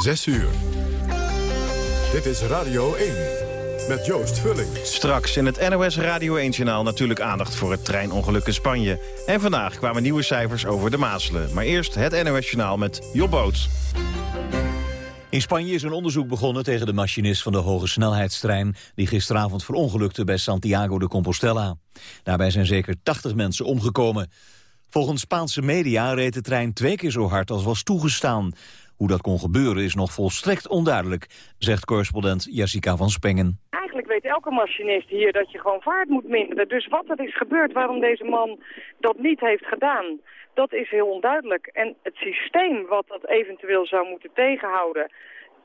6 uur. Dit is Radio 1 met Joost Vulling. Straks in het NOS Radio 1-journaal natuurlijk aandacht voor het treinongeluk in Spanje. En vandaag kwamen nieuwe cijfers over de Mazelen. Maar eerst het NOS-journaal met Job Boot. In Spanje is een onderzoek begonnen tegen de machinist van de hoge snelheidstrein... die gisteravond verongelukte bij Santiago de Compostela. Daarbij zijn zeker 80 mensen omgekomen. Volgens Spaanse media reed de trein twee keer zo hard als was toegestaan. Hoe dat kon gebeuren is nog volstrekt onduidelijk, zegt correspondent Jessica van Spengen. Eigenlijk weet elke machinist hier dat je gewoon vaart moet minderen. Dus wat er is gebeurd, waarom deze man dat niet heeft gedaan, dat is heel onduidelijk. En het systeem wat dat eventueel zou moeten tegenhouden,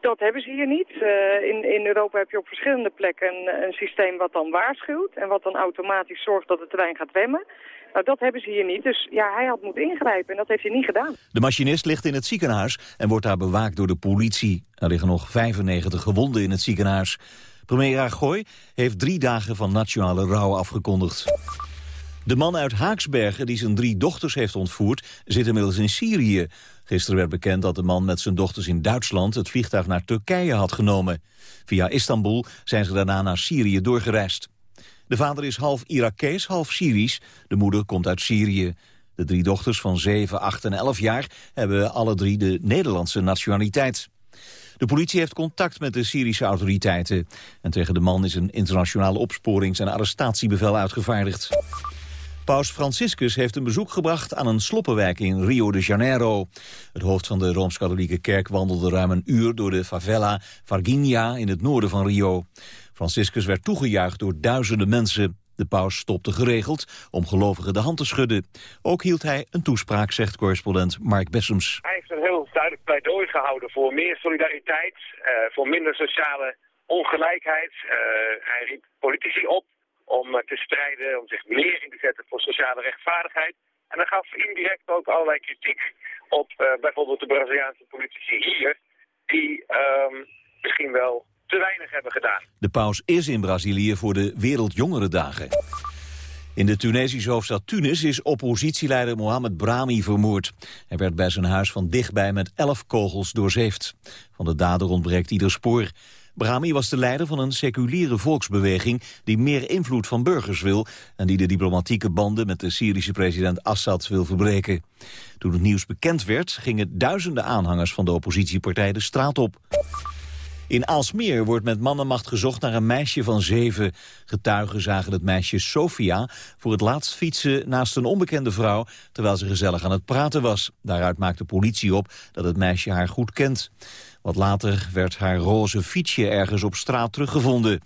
dat hebben ze hier niet. Uh, in, in Europa heb je op verschillende plekken een, een systeem wat dan waarschuwt en wat dan automatisch zorgt dat de trein gaat remmen. Nou, dat hebben ze hier niet. Dus ja, hij had moeten ingrijpen en dat heeft hij niet gedaan. De machinist ligt in het ziekenhuis en wordt daar bewaakt door de politie. Er liggen nog 95 gewonden in het ziekenhuis. Premier Rajoy heeft drie dagen van nationale rouw afgekondigd. De man uit Haaksbergen die zijn drie dochters heeft ontvoerd... zit inmiddels in Syrië. Gisteren werd bekend dat de man met zijn dochters in Duitsland... het vliegtuig naar Turkije had genomen. Via Istanbul zijn ze daarna naar Syrië doorgereisd. De vader is half Irakees, half Syrisch. De moeder komt uit Syrië. De drie dochters van 7, 8 en 11 jaar hebben alle drie de Nederlandse nationaliteit. De politie heeft contact met de Syrische autoriteiten. En tegen de man is een internationale opsporings- en arrestatiebevel uitgevaardigd. Paus Franciscus heeft een bezoek gebracht aan een sloppenwijk in Rio de Janeiro. Het hoofd van de Rooms-Katholieke Kerk wandelde ruim een uur door de favela Varginha in het noorden van Rio. Franciscus werd toegejuicht door duizenden mensen. De paus stopte geregeld om gelovigen de hand te schudden. Ook hield hij een toespraak, zegt correspondent Mark Bessems. Hij heeft een heel duidelijk pleidooi gehouden voor meer solidariteit, uh, voor minder sociale ongelijkheid. Uh, hij riep politici op om uh, te strijden, om zich meer in te zetten voor sociale rechtvaardigheid. En hij gaf indirect ook allerlei kritiek op bijvoorbeeld de Braziliaanse politici hier, die ehm, misschien wel te weinig hebben gedaan. De paus is in Brazilië voor de Wereldjongerendagen. In de Tunesische hoofdstad Tunis is oppositieleider Mohamed Brahmi vermoord. Hij werd bij zijn huis van dichtbij met elf kogels doorzeefd. Van de dader ontbreekt ieder spoor. Brahmi was de leider van een seculiere volksbeweging... die meer invloed van burgers wil... en die de diplomatieke banden met de Syrische president Assad wil verbreken. Toen het nieuws bekend werd, gingen duizenden aanhangers van de oppositiepartij de straat op. In Aalsmeer wordt met mannenmacht gezocht naar een meisje van zeven. Getuigen zagen het meisje Sofia voor het laatst fietsen naast een onbekende vrouw... terwijl ze gezellig aan het praten was. Daaruit maakt de politie op dat het meisje haar goed kent. Wat later werd haar roze fietsje ergens op straat teruggevonden.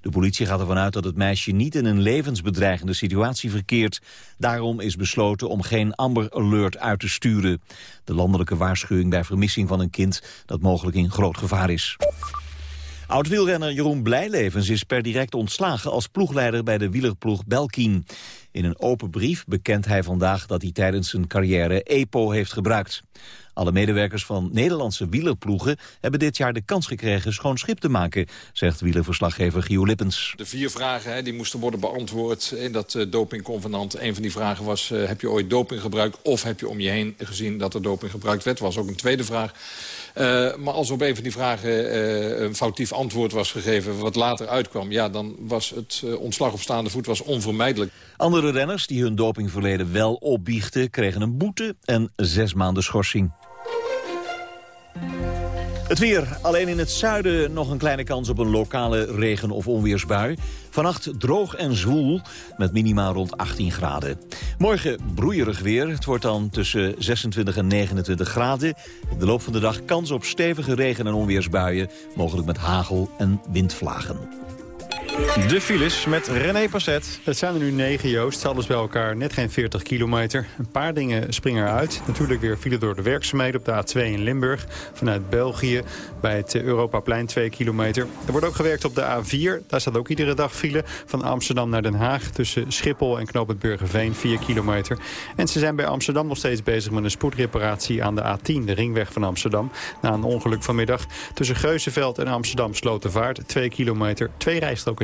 De politie gaat ervan uit dat het meisje niet in een levensbedreigende situatie verkeert. Daarom is besloten om geen Amber Alert uit te sturen. De landelijke waarschuwing bij vermissing van een kind dat mogelijk in groot gevaar is. Oud-wielrenner Jeroen Blijlevens is per direct ontslagen als ploegleider bij de wielerploeg Belkin. In een open brief bekent hij vandaag dat hij tijdens zijn carrière EPO heeft gebruikt. Alle medewerkers van Nederlandse wielerploegen hebben dit jaar de kans gekregen schoon schip te maken, zegt wielerverslaggever Gio Lippens. De vier vragen hè, die moesten worden beantwoord in dat uh, dopingconvenant. Een van die vragen was, uh, heb je ooit doping gebruikt of heb je om je heen gezien dat er doping gebruikt werd? Was ook een tweede vraag. Uh, maar als op een van die vragen uh, een foutief antwoord was gegeven... wat later uitkwam, ja, dan was het uh, ontslag op staande voet was onvermijdelijk. Andere renners die hun dopingverleden wel opbiechten... kregen een boete en zes maanden schorsing. Het weer. Alleen in het zuiden nog een kleine kans op een lokale regen- of onweersbui. Vannacht droog en zwoel met minima rond 18 graden. Morgen broeierig weer. Het wordt dan tussen 26 en 29 graden. In de loop van de dag kans op stevige regen- en onweersbuien. Mogelijk met hagel en windvlagen. De files met René Passet. Het zijn er nu 9, Joost. Alles bij elkaar net geen 40 kilometer. Een paar dingen springen eruit. Natuurlijk weer file door de werkzaamheden op de A2 in Limburg. Vanuit België bij het Europaplein 2 kilometer. Er wordt ook gewerkt op de A4. Daar staat ook iedere dag file van Amsterdam naar Den Haag. Tussen Schiphol en Knoop Burgerveen 4 kilometer. En ze zijn bij Amsterdam nog steeds bezig met een spoedreparatie aan de A10. De ringweg van Amsterdam. Na een ongeluk vanmiddag tussen Geuzenveld en Amsterdam Slotenvaart. 2 kilometer. Twee rijstroken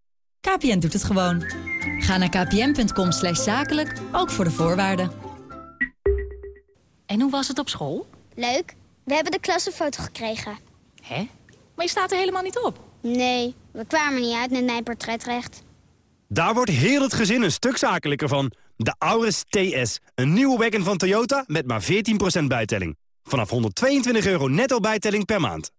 KPN doet het gewoon. Ga naar kpn.com zakelijk, ook voor de voorwaarden. En hoe was het op school? Leuk. We hebben de klassenfoto gekregen. Hè? Maar je staat er helemaal niet op. Nee, we kwamen niet uit met mijn portretrecht. Daar wordt heel het gezin een stuk zakelijker van. De Auris TS, een nieuwe wagon van Toyota met maar 14% bijtelling. Vanaf 122 euro netto bijtelling per maand.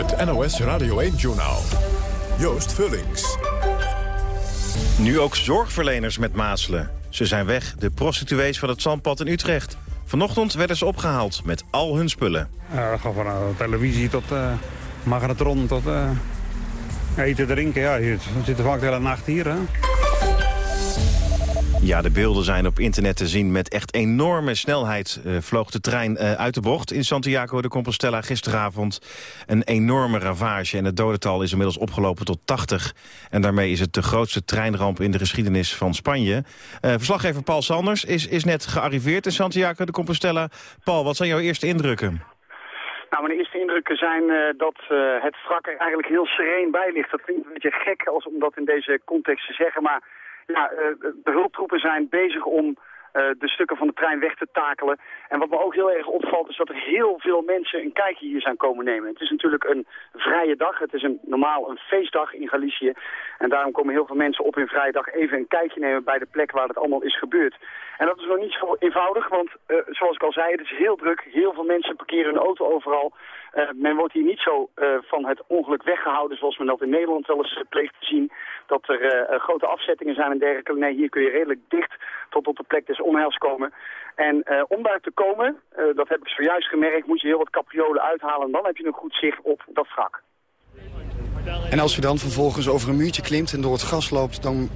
Het NOS Radio 1-journaal. Joost Vullings. Nu ook zorgverleners met mazelen. Ze zijn weg, de prostituees van het Zandpad in Utrecht. Vanochtend werden ze opgehaald met al hun spullen. Ja, dat gaat van uh, televisie tot uh, magnetron tot uh, eten, drinken. Ja, je zitten vaak de hele nacht hier. Hè? Ja, de beelden zijn op internet te zien. Met echt enorme snelheid uh, vloog de trein uh, uit de bocht in Santiago de Compostela gisteravond. Een enorme ravage en het dodental is inmiddels opgelopen tot 80. En daarmee is het de grootste treinramp in de geschiedenis van Spanje. Uh, verslaggever Paul Sanders is, is net gearriveerd in Santiago de Compostela. Paul, wat zijn jouw eerste indrukken? Nou, mijn eerste indrukken zijn dat het wrak er eigenlijk heel sereen bij ligt. Dat klinkt een beetje gek als, om dat in deze context te zeggen, maar ja, uh, de hulptroepen zijn bezig om uh, de stukken van de trein weg te takelen. En wat me ook heel erg opvalt is dat er heel veel mensen een kijkje hier zijn komen nemen. Het is natuurlijk een vrije dag. Het is een, normaal een feestdag in Galicië. En daarom komen heel veel mensen op hun vrije dag even een kijkje nemen bij de plek waar het allemaal is gebeurd. En dat is nog niet zo eenvoudig, want uh, zoals ik al zei, het is heel druk. Heel veel mensen parkeren hun auto overal. Uh, men wordt hier niet zo uh, van het ongeluk weggehouden zoals men dat in Nederland wel eens pleegt te zien. Dat er grote afzettingen zijn en dergelijke. Nee, hier kun je redelijk dicht tot op de plek des onheils komen. En om daar te komen, dat heb ik zojuist gemerkt, moet je heel wat capriolen uithalen. En dan heb je een goed zicht op dat wrak. En als je dan vervolgens over een muurtje klimt en door het gas loopt... dan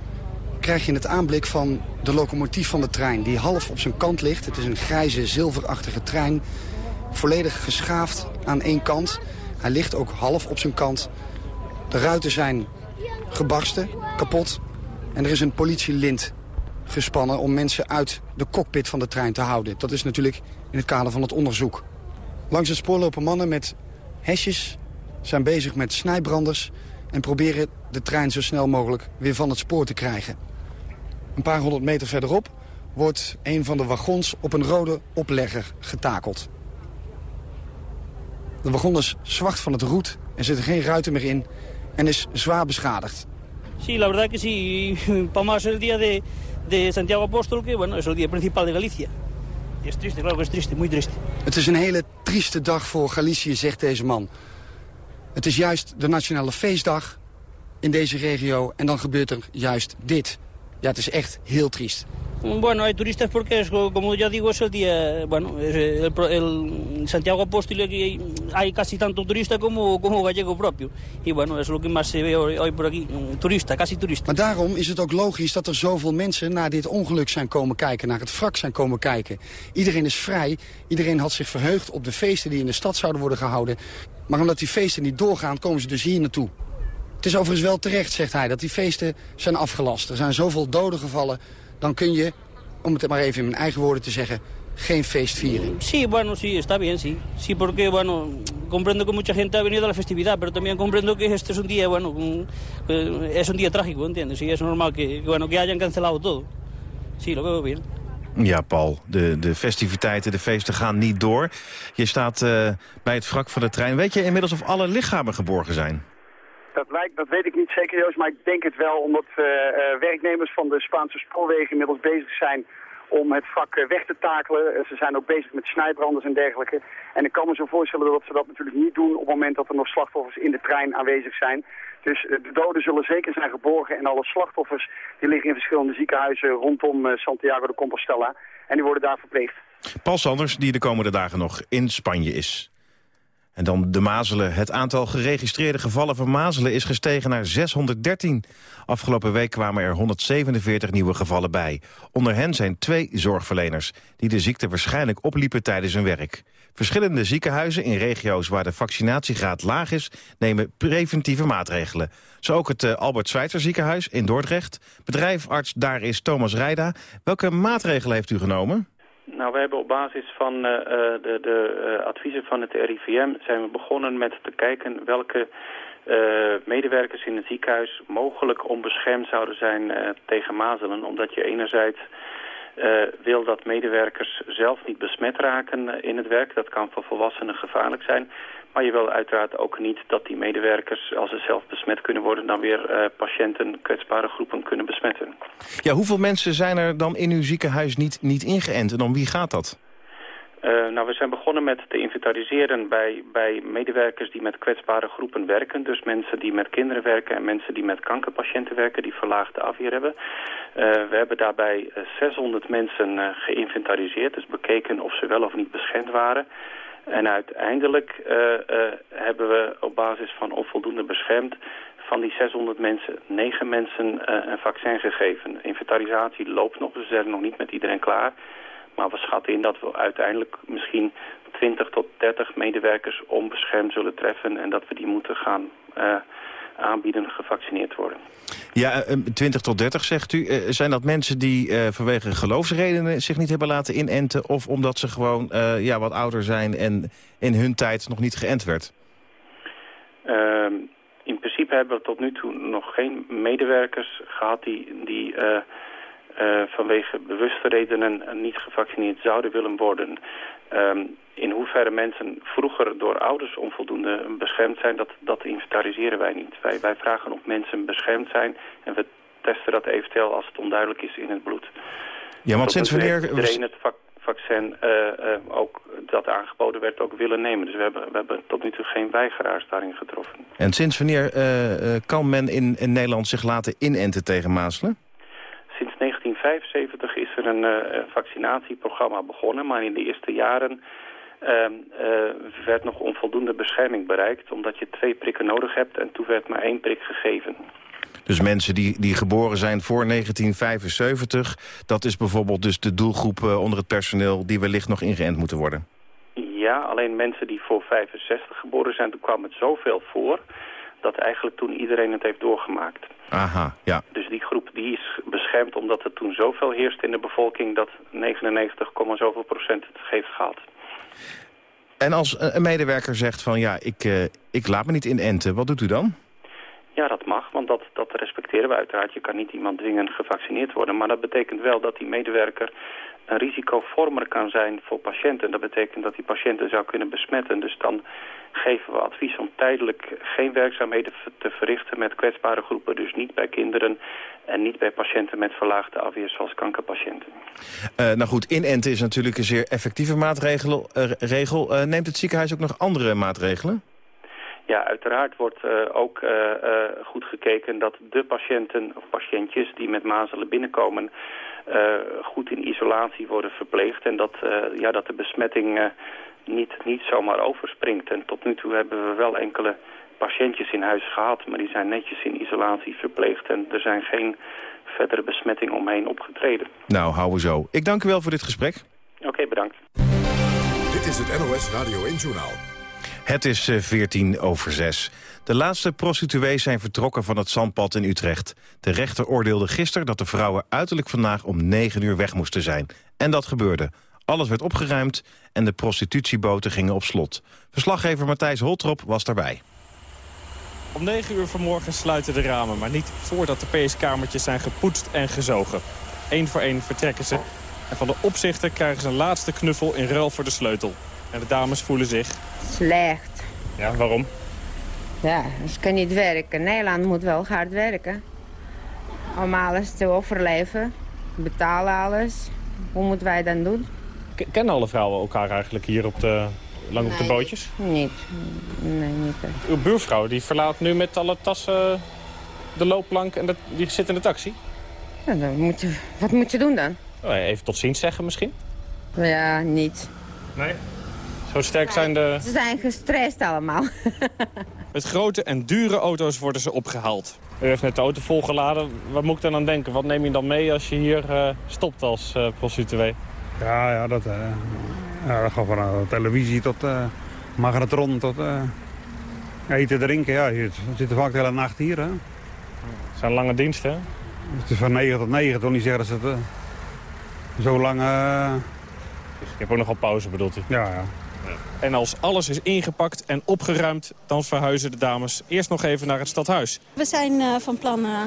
krijg je het aanblik van de locomotief van de trein... die half op zijn kant ligt. Het is een grijze, zilverachtige trein volledig geschaafd aan één kant. Hij ligt ook half op zijn kant. De ruiten zijn gebarsten, kapot. En er is een politielint gespannen om mensen uit de cockpit van de trein te houden. Dat is natuurlijk in het kader van het onderzoek. Langs het spoor lopen mannen met hesjes, zijn bezig met snijbranders... en proberen de trein zo snel mogelijk weer van het spoor te krijgen. Een paar honderd meter verderop wordt een van de wagons op een rode oplegger getakeld. De wagon is zwart van het roet, er zitten geen ruiten meer in en is zwaar beschadigd. Sí, la verdad que sí. Más el día de, de Santiago Apóstol, que bueno, es el día principal de Galicia. Y es triste, claro que es triste, muy triste. Het is een hele trieste dag voor Galicië, zegt deze man. Het is juist de nationale feestdag in deze regio en dan gebeurt er juist dit. Ja, het is echt heel triest. Bueno, hay turistas porque, como ya digo, es día, bueno, el, el Santiago Apóstol que hay casi tanto turista como, como gallego propio. Y bueno, es lo que más se ve hoy por aquí, turista, casi turista. Maar daarom is het ook logisch dat er zoveel mensen naar dit ongeluk zijn komen kijken, naar het wrak zijn komen kijken. Iedereen is vrij, iedereen had zich verheugd op de feesten die in de stad zouden worden gehouden. Maar omdat die feesten niet doorgaan, komen ze dus hier naartoe. Het is overigens wel terecht, zegt hij, dat die feesten zijn afgelast. Er zijn zoveel doden gevallen dan kun je, om het maar even in mijn eigen woorden te zeggen, geen feest vieren. Sí, bueno, sí, está bien, sí. Sí, porque, bueno, comprendo que mucha gente ha venido a la festividad, pero también comprendo que este es un día, bueno, es un día trágico, ¿entiendes? Sí, es normal que, bueno, que hayan cancelado todo. Sí, lo veo bien. Ja, Paul, de, de festiviteiten, de feesten gaan niet door. Je staat uh, bij het wrak van de trein. Weet je inmiddels of alle lichamen geborgen zijn? Dat, lijkt, dat weet ik niet zeker, Joost, maar ik denk het wel... omdat uh, uh, werknemers van de Spaanse spoorwegen inmiddels bezig zijn om het vak uh, weg te takelen. ze zijn ook bezig met snijbranders en dergelijke. En ik kan me zo voorstellen dat ze dat natuurlijk niet doen... op het moment dat er nog slachtoffers in de trein aanwezig zijn. Dus de doden zullen zeker zijn geborgen... en alle slachtoffers die liggen in verschillende ziekenhuizen rondom Santiago de Compostela. En die worden daar verpleegd. Paul Sanders, die de komende dagen nog in Spanje is. En dan de mazelen. Het aantal geregistreerde gevallen van mazelen is gestegen naar 613. Afgelopen week kwamen er 147 nieuwe gevallen bij. Onder hen zijn twee zorgverleners... die de ziekte waarschijnlijk opliepen tijdens hun werk. Verschillende ziekenhuizen in regio's waar de vaccinatiegraad laag is... nemen preventieve maatregelen. Zo ook het uh, Albert Schweitzer ziekenhuis in Dordrecht. Bedrijfarts daar is Thomas Rijda. Welke maatregelen heeft u genomen? Nou, we hebben op basis van uh, de, de uh, adviezen van het RIVM zijn we begonnen met te kijken welke medewerkers in het ziekenhuis mogelijk onbeschermd zouden zijn tegen mazelen. Omdat je enerzijds wil dat medewerkers zelf niet besmet raken in het werk. Dat kan voor volwassenen gevaarlijk zijn. Maar je wil uiteraard ook niet dat die medewerkers, als ze zelf besmet kunnen worden... dan weer uh, patiënten, kwetsbare groepen kunnen besmetten. Ja, hoeveel mensen zijn er dan in uw ziekenhuis niet, niet ingeënt en om wie gaat dat? Uh, nou, we zijn begonnen met te inventariseren bij, bij medewerkers die met kwetsbare groepen werken. Dus mensen die met kinderen werken en mensen die met kankerpatiënten werken die verlaagde afweer hebben. Uh, we hebben daarbij 600 mensen geïnventariseerd, dus bekeken of ze wel of niet beschermd waren. En uiteindelijk uh, uh, hebben we op basis van onvoldoende beschermd van die 600 mensen, 9 mensen uh, een vaccin gegeven. Inventarisatie loopt nog, dus we zijn nog niet met iedereen klaar. Maar we schatten in dat we uiteindelijk misschien 20 tot 30 medewerkers onbeschermd zullen treffen... en dat we die moeten gaan aanbieden gevaccineerd worden. Ja, 20 tot 30 zegt u. zijn dat mensen die vanwege geloofsredenen zich niet hebben laten inenten... of omdat ze gewoon ja, wat ouder zijn en in hun tijd nog niet geënt werd? Uh, in principe hebben we tot nu toe nog geen medewerkers gehad... die, die vanwege bewuste redenen niet gevaccineerd zouden willen worden... Um, in hoeverre mensen vroeger door ouders onvoldoende beschermd zijn, dat, dat inventariseren wij niet. Wij, wij vragen of mensen beschermd zijn en we testen dat eventueel als het onduidelijk is in het bloed. Ja, want sinds wanneer... Iedereen het vac vaccin uh, uh, ook dat aangeboden werd ook willen nemen. Dus we hebben, we hebben tot nu toe geen weigeraars daarin getroffen. En sinds wanneer uh, kan men in, in Nederland zich laten inenten tegen mazelen? Sinds 1975 is er een vaccinatieprogramma begonnen, maar in de eerste jaren werd nog onvoldoende bescherming bereikt... omdat je twee prikken nodig hebt en toen werd maar één prik gegeven. Dus mensen die, die geboren zijn voor 1975... dat is bijvoorbeeld dus de doelgroep uh, onder het personeel... die wellicht nog ingeënt moeten worden? Ja, alleen mensen die voor 65 geboren zijn... toen kwam het zoveel voor dat eigenlijk toen iedereen het heeft doorgemaakt. Aha, ja. Dus die groep die is beschermd omdat er toen zoveel heerst in de bevolking... dat 99, zoveel procent het heeft gehad. En als een medewerker zegt van ja, ik, uh, ik laat me niet inenten, wat doet u dan? Ja, dat mag, want dat, dat respecteren we uiteraard. Je kan niet iemand dwingen gevaccineerd worden. Maar dat betekent wel dat die medewerker een risicovormer kan zijn voor patiënten. Dat betekent dat die patiënten zou kunnen besmetten. Dus dan geven we advies om tijdelijk geen werkzaamheden te verrichten met kwetsbare groepen. Dus niet bij kinderen en niet bij patiënten met verlaagde afweer zoals kankerpatiënten. Uh, nou goed, inenten is natuurlijk een zeer effectieve maatregel. Uh, regel. Uh, neemt het ziekenhuis ook nog andere maatregelen? Ja, uiteraard wordt uh, ook uh, uh, goed gekeken dat de patiënten of patiëntjes die met mazelen binnenkomen goed in isolatie worden verpleegd en dat, ja, dat de besmetting niet, niet zomaar overspringt. En tot nu toe hebben we wel enkele patiëntjes in huis gehad, maar die zijn netjes in isolatie verpleegd en er zijn geen verdere besmettingen omheen opgetreden. Nou, houden we zo. Ik dank u wel voor dit gesprek. Oké, okay, bedankt. Dit is het NOS Radio 1 Journaal. Het is 14 over 6. De laatste prostituees zijn vertrokken van het zandpad in Utrecht. De rechter oordeelde gisteren dat de vrouwen uiterlijk vandaag om 9 uur weg moesten zijn. En dat gebeurde. Alles werd opgeruimd en de prostitutieboten gingen op slot. Verslaggever Matthijs Holtrop was daarbij. Om 9 uur vanmorgen sluiten de ramen, maar niet voordat de PS-kamertjes zijn gepoetst en gezogen. Eén voor één vertrekken ze. En van de opzichter krijgen ze een laatste knuffel in ruil voor de sleutel. En de dames voelen zich... Slecht. Ja, waarom? Ja, ze kunnen niet werken. Nederland moet wel hard werken. Om alles te overleven. Betalen alles. Hoe moeten wij dan doen? Kennen alle vrouwen elkaar eigenlijk hier op de, lang nee, op de bootjes? Niet. Nee, niet. Uw buurvrouw die verlaat nu met alle tassen de loopplank en de, die zit in de taxi? Ja, dan moet je, wat moet je doen dan? Even tot ziens zeggen misschien? Ja, niet. Nee? Zo sterk zijn de... Ze zijn gestrest allemaal. Met grote en dure auto's worden ze opgehaald. U heeft net de auto volgeladen. Wat moet ik dan aan denken? Wat neem je dan mee als je hier uh, stopt als uh, prostituee? Ja, ja, dat, uh, ja, dat gaat van televisie tot magnetron tot eten, drinken. Ja, je zitten vaak de hele nacht hier. Hè? Het zijn lange diensten, hè? Het is van 9 tot 9. Toch niet zeggen dat het zo lang... Je hebt ook nogal pauze, bedoelt u? Ja, ja. En als alles is ingepakt en opgeruimd, dan verhuizen de dames eerst nog even naar het stadhuis. We zijn uh, van plan uh,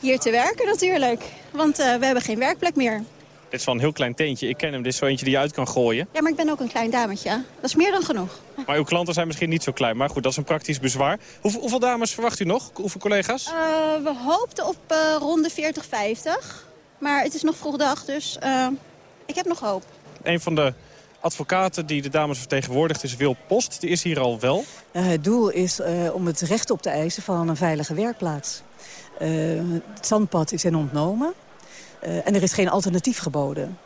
hier te werken natuurlijk, want uh, we hebben geen werkplek meer. Dit is wel een heel klein teentje. Ik ken hem. Dit is zo eentje die je uit kan gooien. Ja, maar ik ben ook een klein dametje. Dat is meer dan genoeg. Maar uw klanten zijn misschien niet zo klein. Maar goed, dat is een praktisch bezwaar. Hoeveel, hoeveel dames verwacht u nog? Hoeveel collega's? we hoopten op ronde 40, 50. Maar het is nog vroeg dag, dus ik heb nog hoop. Een van de advocaten die de dames vertegenwoordigt is Wil Post. Die is hier al wel. Uh, het doel is uh, om het recht op te eisen van een veilige werkplaats. Uh, het zandpad is hen ontnomen en er is geen alternatief geboden.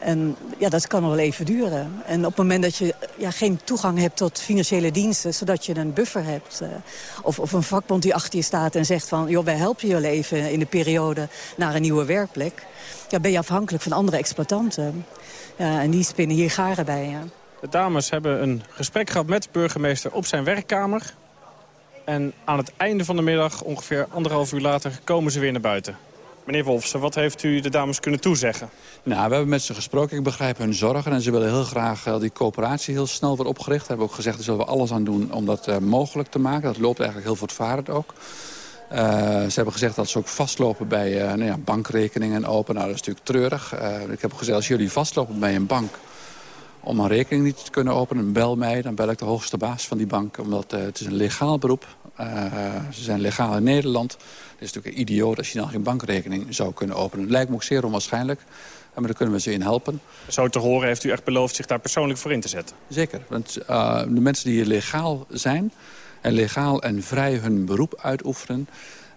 en ja, dat kan nog wel even duren. En op het moment dat je ja, geen toegang hebt tot financiële diensten... zodat je een buffer hebt, of, of een vakbond die achter je staat en zegt van... joh, wij helpen je leven in de periode naar een nieuwe werkplek... Ja, ben je afhankelijk van andere exploitanten. Ja, en die spinnen hier garen bij, ja. De dames hebben een gesprek gehad met de burgemeester op zijn werkkamer. En aan het einde van de middag, ongeveer anderhalf uur later, komen ze weer naar buiten. Meneer Wolfsen, wat heeft u de dames kunnen toezeggen? Nou, we hebben met ze gesproken. Ik begrijp hun zorgen. En ze willen heel graag dat die coöperatie heel snel wordt opgericht. We hebben ook gezegd, daar zullen we alles aan doen om dat uh, mogelijk te maken. Dat loopt eigenlijk heel voortvarend ook. Uh, ze hebben gezegd dat ze ook vastlopen bij uh, nou ja, bankrekeningen open. Nou, dat is natuurlijk treurig. Uh, ik heb gezegd, als jullie vastlopen bij een bank om een rekening niet te kunnen openen, bel mij. Dan bel ik de hoogste baas van die bank, omdat het is een legaal beroep. ze zijn legaal in Nederland. Het is natuurlijk idioot als je dan geen bankrekening zou kunnen openen. Het lijkt me ook zeer onwaarschijnlijk. Maar daar kunnen we ze in helpen. Zo te horen heeft u echt beloofd zich daar persoonlijk voor in te zetten? Zeker, want de mensen die hier legaal zijn en legaal en vrij hun beroep uitoefenen...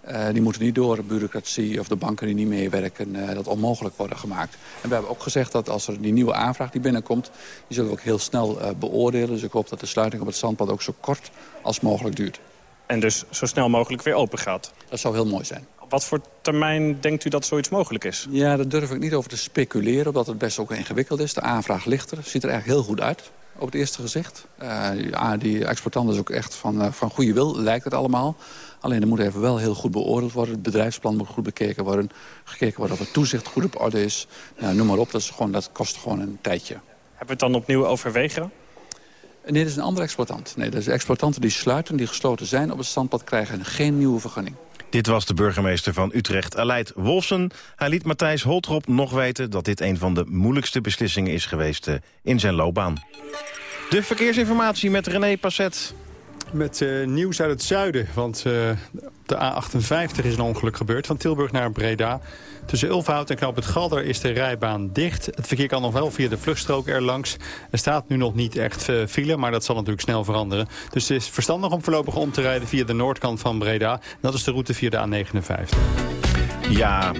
Uh, die moeten niet door de bureaucratie of de banken die niet meewerken... Uh, dat onmogelijk worden gemaakt. En we hebben ook gezegd dat als er die nieuwe aanvraag die binnenkomt... die zullen we ook heel snel uh, beoordelen. Dus ik hoop dat de sluiting op het zandpad ook zo kort als mogelijk duurt. En dus zo snel mogelijk weer open gaat? Dat zou heel mooi zijn. Wat voor termijn denkt u dat zoiets mogelijk is? Ja, daar durf ik niet over te speculeren, omdat het best ook ingewikkeld is. De aanvraag ligt er, ziet er eigenlijk heel goed uit op het eerste gezicht. Uh, ja, die exportant is ook echt van, uh, van goede wil, lijkt het allemaal. Alleen er moet even wel heel goed beoordeeld worden. Het bedrijfsplan moet goed bekeken worden. Gekeken worden of het toezicht goed op orde is. Nou, noem maar op, dat, is gewoon, dat kost gewoon een tijdje. Hebben we het dan opnieuw overwegen? Nee, dat is een andere exploitant. Nee, dat is exploitanten die sluiten, die gesloten zijn op het standpad... krijgen geen nieuwe vergunning. Dit was de burgemeester van Utrecht, Aleid Wolfsen. Hij liet Matthijs Holtrop nog weten dat dit een van de moeilijkste beslissingen is geweest in zijn loopbaan. De verkeersinformatie met René Passet. Met uh, nieuws uit het zuiden, want uh, de A58 is een ongeluk gebeurd. Van Tilburg naar Breda. Tussen Ulfhout en Knoop het Galder is de rijbaan dicht. Het verkeer kan nog wel via de vluchtstrook erlangs. Er staat nu nog niet echt uh, file, maar dat zal natuurlijk snel veranderen. Dus het is verstandig om voorlopig om te rijden via de noordkant van Breda. Dat is de route via de A59. Ja,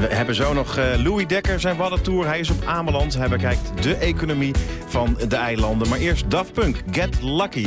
we hebben zo nog uh, Louis Dekker, zijn Waddentour. Hij is op Ameland. Hij bekijkt de economie van de eilanden. Maar eerst Daft Punk, Get Lucky.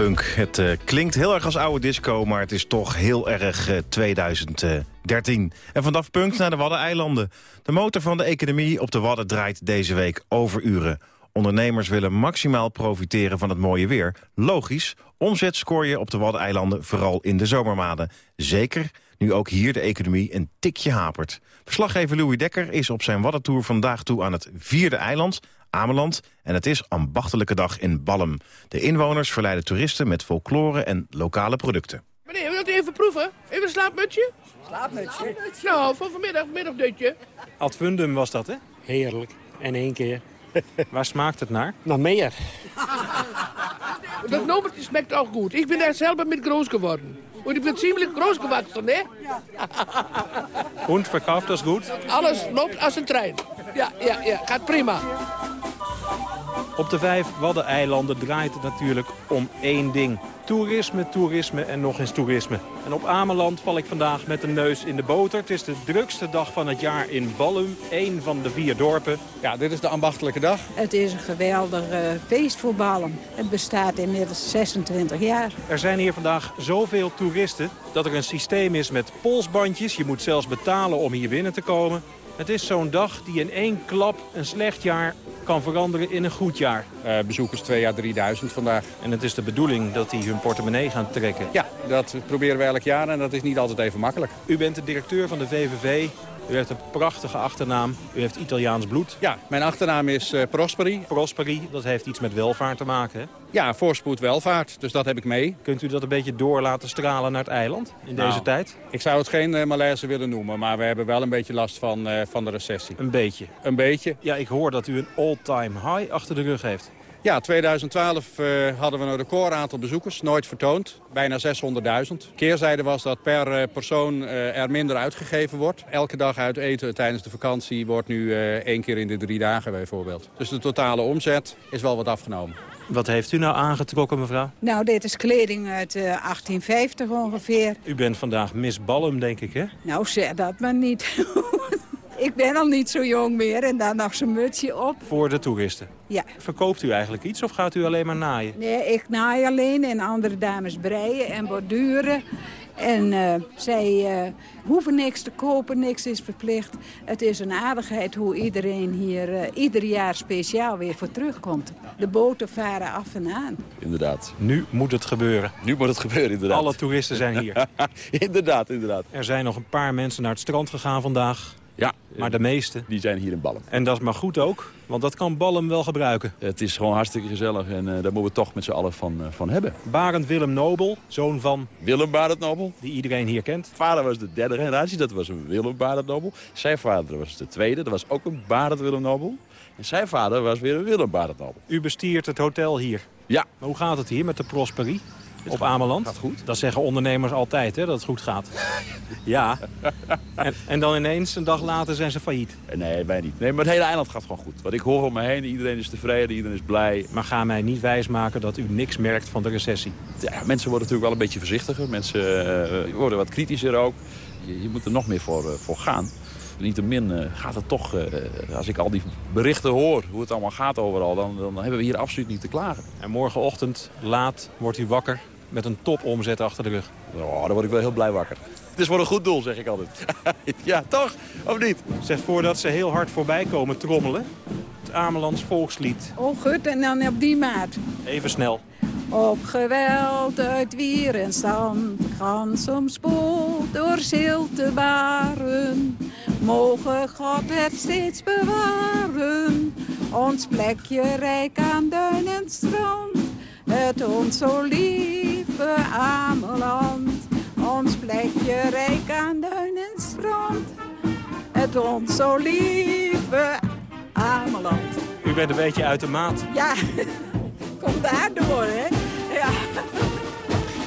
Punk. Het eh, klinkt heel erg als oude disco, maar het is toch heel erg eh, 2013. En van Daft Punk naar de Waddeneilanden. De motor van de economie op de Wadden draait deze week overuren. Ondernemers willen maximaal profiteren van het mooie weer. Logisch, omzet scoor je op de Waddeneilanden vooral in de zomermaanden. Zeker nu ook hier de economie een tikje hapert. Verslaggever Louis Dekker is op zijn Waddentour vandaag toe aan het vierde eiland, Ameland. En het is ambachtelijke dag in Ballum. De inwoners verleiden toeristen met folklore en lokale producten. Meneer, wilt u even proeven? Even een slaapmutsje? Slaapmutsje? Nou, van vanmiddag, middagdutje. Ad fundum was dat, hè? Heerlijk. En één keer. Waar smaakt het naar? Naar meer. Dat noemertje smaakt ook goed. Ik ben daar zelf met groot geworden. Und ich bin ziemlich groß gewachsen, ne? Ja. Und verkauft das goed. Alles loopt als een trein. Ja, ja, ja. Gaat prima. Op de vijf Waddeneilanden draait het natuurlijk om één ding. Toerisme, toerisme en nog eens toerisme. En op Ameland val ik vandaag met een neus in de boter. Het is de drukste dag van het jaar in Ballum, één van de vier dorpen. Ja, dit is de ambachtelijke dag. Het is een geweldig eh, feest voor Ballum. Het bestaat inmiddels 26 jaar. Er zijn hier vandaag zoveel toeristen dat er een systeem is met polsbandjes. Je moet zelfs betalen om hier binnen te komen. Het is zo'n dag die in één klap een slecht jaar kan veranderen in een goed jaar. Eh, bezoekers 2 jaar 3000 vandaag. En het is de bedoeling dat die hun portemonnee gaan trekken. Ja, dat proberen we elk jaar en dat is niet altijd even makkelijk. U bent de directeur van de VVV. U heeft een prachtige achternaam. U heeft Italiaans bloed. Ja, mijn achternaam is eh, Prosperi. Prosperi, dat heeft iets met welvaart te maken, hè? Ja, voorspoed welvaart, dus dat heb ik mee. Kunt u dat een beetje door laten stralen naar het eiland in deze Nou, tijd? Ik zou het geen eh, malaise willen noemen, maar we hebben wel een beetje last van, eh, van de recessie. Een beetje? Een beetje. Ja, ik hoor dat u een all-time high achter de rug heeft. Ja, 2012 eh, hadden we een record aantal bezoekers, nooit vertoond. Bijna 600.000. Keerzijde was dat per eh, persoon eh, er minder uitgegeven wordt. Elke dag uit eten tijdens de vakantie wordt nu eh, één keer in de drie dagen bijvoorbeeld. Dus de totale omzet is wel wat afgenomen. Wat heeft u nou aangetrokken, mevrouw? Nou, dit is kleding uit eh, 1850 ongeveer. U bent vandaag Miss Ballum, denk ik, hè? Nou, zeg dat maar niet. Ik ben al niet zo jong meer en dan nog zo'n mutsje op. Voor de toeristen. Ja. Verkoopt u eigenlijk iets of gaat u alleen maar naaien? Nee, ik naai alleen en andere dames breien en borduren. En eh, zij eh, hoeven niks te kopen, niks is verplicht. Het is een aardigheid hoe iedereen hier eh, ieder jaar speciaal weer voor terugkomt. De boten varen af en aan. Inderdaad. Nu moet het gebeuren. Nu moet het gebeuren, inderdaad. Alle toeristen zijn hier. inderdaad, inderdaad. Er zijn nog een paar mensen naar het strand gegaan vandaag. Ja. Maar de meeste. Die zijn hier in Ballen. En dat is maar goed ook, want dat kan Ballen wel gebruiken. Het is gewoon hartstikke gezellig en eh, daar moeten we toch met z'n allen van, eh, van hebben. Barend Willem Nobel, zoon van... Willem Barend Nobel. Die iedereen hier kent. Vader was de derde generatie, dat was een Willem Barend Nobel. Zijn vader was de tweede, dat was ook een Barend Willem Nobel. En zijn vader was weer een Willem Barend Nobel. U bestiert het hotel hier. Ja. Maar hoe gaat het hier met de Prosperie? Op Ameland? Gaat goed. Dat zeggen ondernemers altijd, hè, dat het goed gaat. ja. En, en dan ineens, een dag later, zijn ze failliet. Nee, wij niet. Nee, maar het hele eiland gaat gewoon goed. Wat ik hoor om me heen, iedereen is tevreden, iedereen is blij. Maar ga mij niet wijsmaken dat u niks merkt van de recessie. Ja, mensen worden natuurlijk wel een beetje voorzichtiger. Mensen eh, worden wat kritischer ook. Je, je moet er nog meer voor, eh, voor gaan. Niettemin uh, gaat het toch, eh, als ik al die berichten hoor, hoe het allemaal gaat overal, dan, dan hebben we hier absoluut niet te klagen. En morgenochtend laat wordt u wakker met een topomzet achter de rug. Oh, dan word ik wel heel blij wakker. Het is voor een goed doel, zeg ik altijd. ja, toch? Of niet? Zeg, voordat ze heel hard voorbij komen trommelen, het Amelands volkslied. Oh, goed, en dan op die maat. Even snel. Op geweld uit wier en stand gaan soms spoel door zilte baren. Mogen God het steeds bewaren, ons plekje rijk aan duin en strand. Het ons zo lieve Ameland, ons plekje rijk aan duin en strand. Het ons zo lieve Ameland. U bent een beetje uit de maat. Ja, komt daardoor, hè? Ja.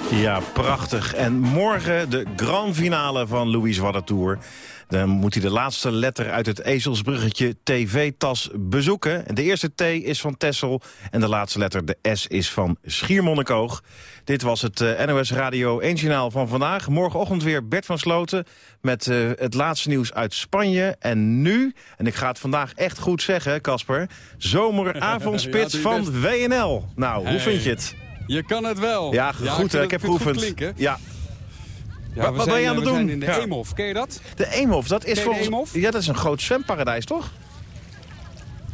Ja, prachtig. En morgen de grand finale van Louis Wadder Tour. Dan moet hij de laatste letter uit het ezelsbruggetje TV-tas bezoeken. En De eerste T is van Tessel en de laatste letter, de S, is van Schiermonnikoog. Dit was het eh, NOS Radio 1 Journaal van vandaag. Morgenochtend weer Bert van Sloten met eh, het laatste nieuws uit Spanje. En nu, en ik ga het vandaag echt goed zeggen, Casper... zomeravondspits Ja, van WNL. Nou, hoe vind je het? Je kan het wel. Ja, goed, het- ik heb klinken. Ja. Ja, Wat- ben je aan het we doen? zijn in de Ja. Eemhof. Ken je dat? De Eemhof, dat is Ken je de volgens... Eemhof? Ja, dat is een groot zwemparadijs, toch?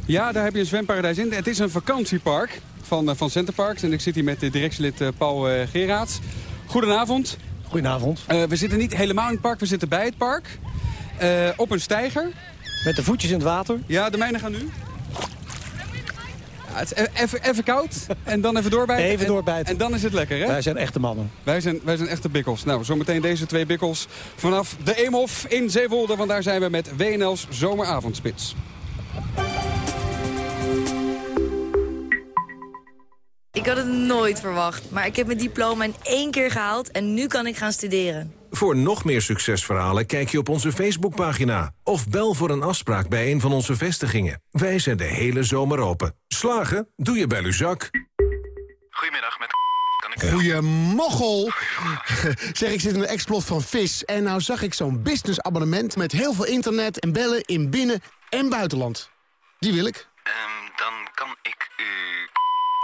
Ja, daar heb je een zwemparadijs in. Het is een vakantiepark van, eh, van Centerparks. En ik zit hier met de directielid eh, Paul eh Geraerts. Goedenavond. Goedenavond. Eh, we zitten niet helemaal in het park, we zitten bij het park. Eh, op een steiger. Met de voetjes in het water? Ja, de mijne gaan nu. Ja, het is e- even, even koud en dan even doorbijten. Even En- doorbijten. En, dan is het lekker, hè? Wij zijn echte mannen. Wij zijn, wij zijn echte bikkels. Nou, zometeen deze twee bikkels vanaf de Eemhof in Zeewolde. Want daar zijn we met WNL's Zomeravondspits. Ik had het nooit verwacht, maar ik heb mijn diploma in één keer gehaald en nu kan ik gaan studeren. Voor nog meer succesverhalen kijk je op onze Facebookpagina... of bel voor een afspraak bij een van onze vestigingen. Wij zijn de hele zomer open. Slagen? Doe je bij Luzak. Goedemiddag, met kan ik... Goeiemoggel. zeg, ik zit in een explot van vis. En nou zag ik zo'n businessabonnement met heel veel internet en bellen in binnen- en buitenland. Die wil ik. Ehm, dan kan ik u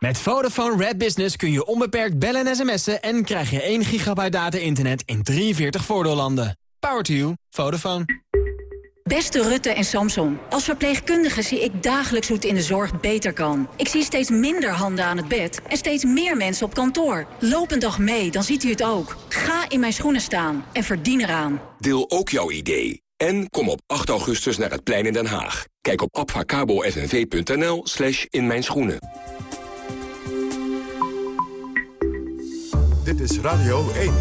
Met Vodafone Red Business kun je onbeperkt bellen en sms'en... en krijg je 1 gigabyte data-internet in 43 voordeellanden. Power to you. Vodafone. Beste Rutte en Samson, als verpleegkundige zie ik dagelijks hoe het in de zorg beter kan. Ik zie steeds minder handen aan het bed en steeds meer mensen op kantoor. Loop een dag mee, dan ziet u het ook. Ga in mijn schoenen staan en verdien eraan. Deel ook jouw idee. En kom op 8 augustus naar het plein in Den Haag. Kijk op abfacabo.nv.nl slash in mijn schoenen. Dit is Radio 1,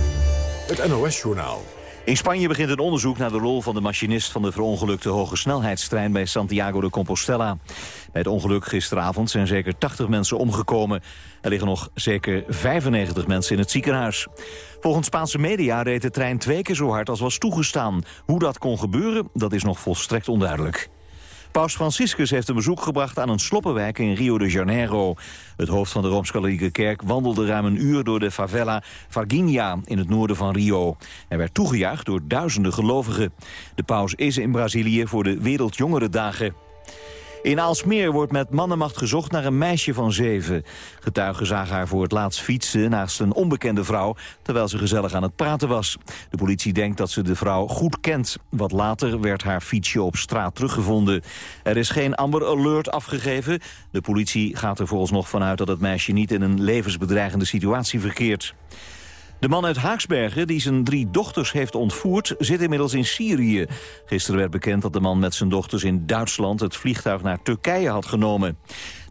het NOS-journaal. In Spanje begint een onderzoek naar de rol van de machinist van de verongelukte hoge snelheidstrein bij Santiago de Compostela. Bij het ongeluk gisteravond zijn zeker 80 mensen omgekomen. Er liggen nog zeker 95 mensen in het ziekenhuis. Volgens Spaanse media reed de trein twee keer zo hard als was toegestaan. Hoe dat kon gebeuren, dat is nog volstrekt onduidelijk. Paus Franciscus heeft een bezoek gebracht aan een sloppenwijk in Rio de Janeiro. Het hoofd van de Rooms-Katholieke Kerk wandelde ruim een uur door de favela Varginha in het noorden van Rio. Hij werd toegejuicht door duizenden gelovigen. De paus is in Brazilië voor de Wereldjongerendagen. In Aalsmeer wordt met mannenmacht gezocht naar een meisje van zeven. Getuigen zagen haar voor het laatst fietsen naast een onbekende vrouw... terwijl ze gezellig aan het praten was. De politie denkt dat ze de vrouw goed kent. Wat later werd haar fietsje op straat teruggevonden. Er is geen Amber Alert afgegeven. De politie gaat er vooralsnog vanuit dat het meisje niet in een levensbedreigende situatie verkeert. De man uit Haaksbergen, die zijn drie dochters heeft ontvoerd, zit inmiddels in Syrië. Gisteren werd bekend dat de man met zijn dochters in Duitsland het vliegtuig naar Turkije had genomen.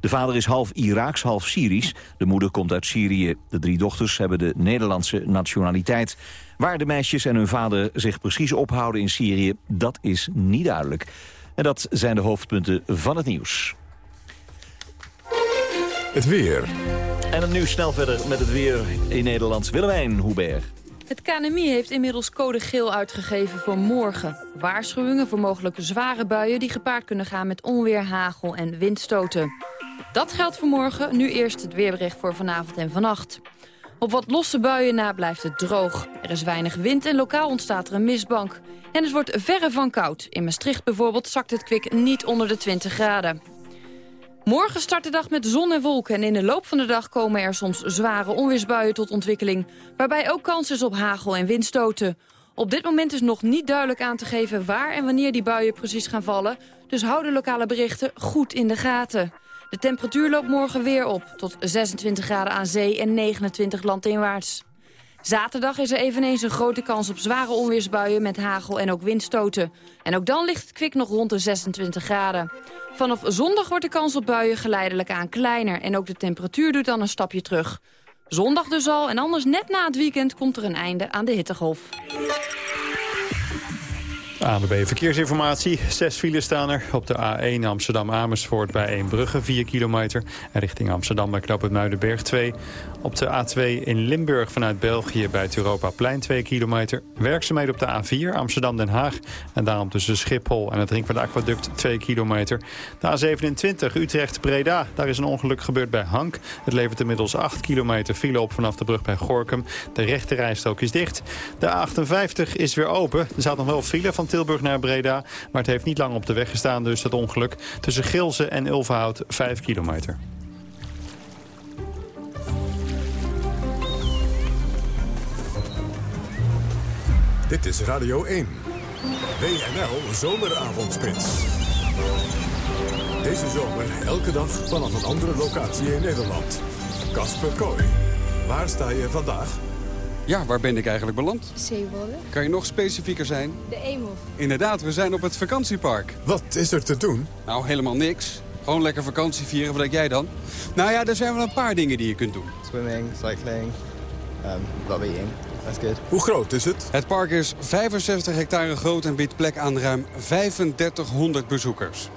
De vader is half Iraaks, half Syrisch. De moeder komt uit Syrië. De drie dochters hebben de Nederlandse nationaliteit. Waar de meisjes en hun vader zich precies ophouden in Syrië, dat is niet duidelijk. En dat zijn de hoofdpunten van het nieuws. Het weer. En dan nu snel verder met het weer in Nederland. Willemijn Hubert. Het KNMI heeft inmiddels code geel uitgegeven voor morgen. Waarschuwingen voor mogelijke zware buien die gepaard kunnen gaan met onweer, hagel en windstoten. Dat geldt voor morgen, nu eerst het weerbericht voor vanavond en vannacht. Op wat losse buien na blijft het droog. Er is weinig wind en lokaal ontstaat er een mistbank. En het wordt verre van koud. In Maastricht bijvoorbeeld zakt het kwik niet onder de 20 graden. Morgen start de dag met zon en wolken en in de loop van de dag komen er soms zware onweersbuien tot ontwikkeling, waarbij ook kans is op hagel en windstoten. Op dit moment is nog niet duidelijk aan te geven waar en wanneer die buien precies gaan vallen, dus hou de lokale berichten goed in de gaten. De temperatuur loopt morgen weer op, tot 26 graden aan zee en 29 landinwaarts. Zaterdag is er eveneens een grote kans op zware onweersbuien met hagel en ook windstoten. En ook dan ligt het kwik nog rond de 26 graden. Vanaf zondag wordt de kans op buien geleidelijk aan kleiner en ook de temperatuur doet dan een stapje terug. Zondag dus al en anders net na het weekend komt er een einde aan de hittegolf. ANWB Verkeersinformatie. Zes files staan er. Op de A1 Amsterdam-Amersfoort bij Eembrugge 4 kilometer. En richting Amsterdam bij Knoop het Muidenberg 2. Op de A2 in Limburg vanuit België bij het Europaplein 2 kilometer. Werkzaamheden op de A4 Amsterdam-Den Haag. En daarom tussen Schiphol en het Ringvaart Aquaduct 2 kilometer. De A27 Utrecht-Breda. Daar is een ongeluk gebeurd bij Hank. Het levert inmiddels 8 kilometer file op vanaf de brug bij Gorkum. De rechte rijstrook is dicht. De A58 is weer open. Er staat nog wel file van Tilburg naar Breda. Maar het heeft niet lang op de weg gestaan, dus dat ongeluk. Tussen Gilze en Ulverhout 5 kilometer. Dit is Radio 1. WNL Zomeravondspits. Deze zomer elke dag vanaf een andere locatie in Nederland. Kasper Kooi. Waar sta je vandaag? Ja, waar ben ik eigenlijk beland? Zeewolde. Kan je nog specifieker zijn? De Eemhof. Inderdaad, we zijn op het vakantiepark. Wat is er te doen? Nou, helemaal niks. Gewoon lekker vakantie vieren. Wat denk jij dan? Nou ja, er zijn wel een paar dingen die je kunt doen. Swimming, cycling, um, love eating. That's good. Hoe groot is het? Het park is 65 hectare groot en biedt plek aan ruim 3500 bezoekers.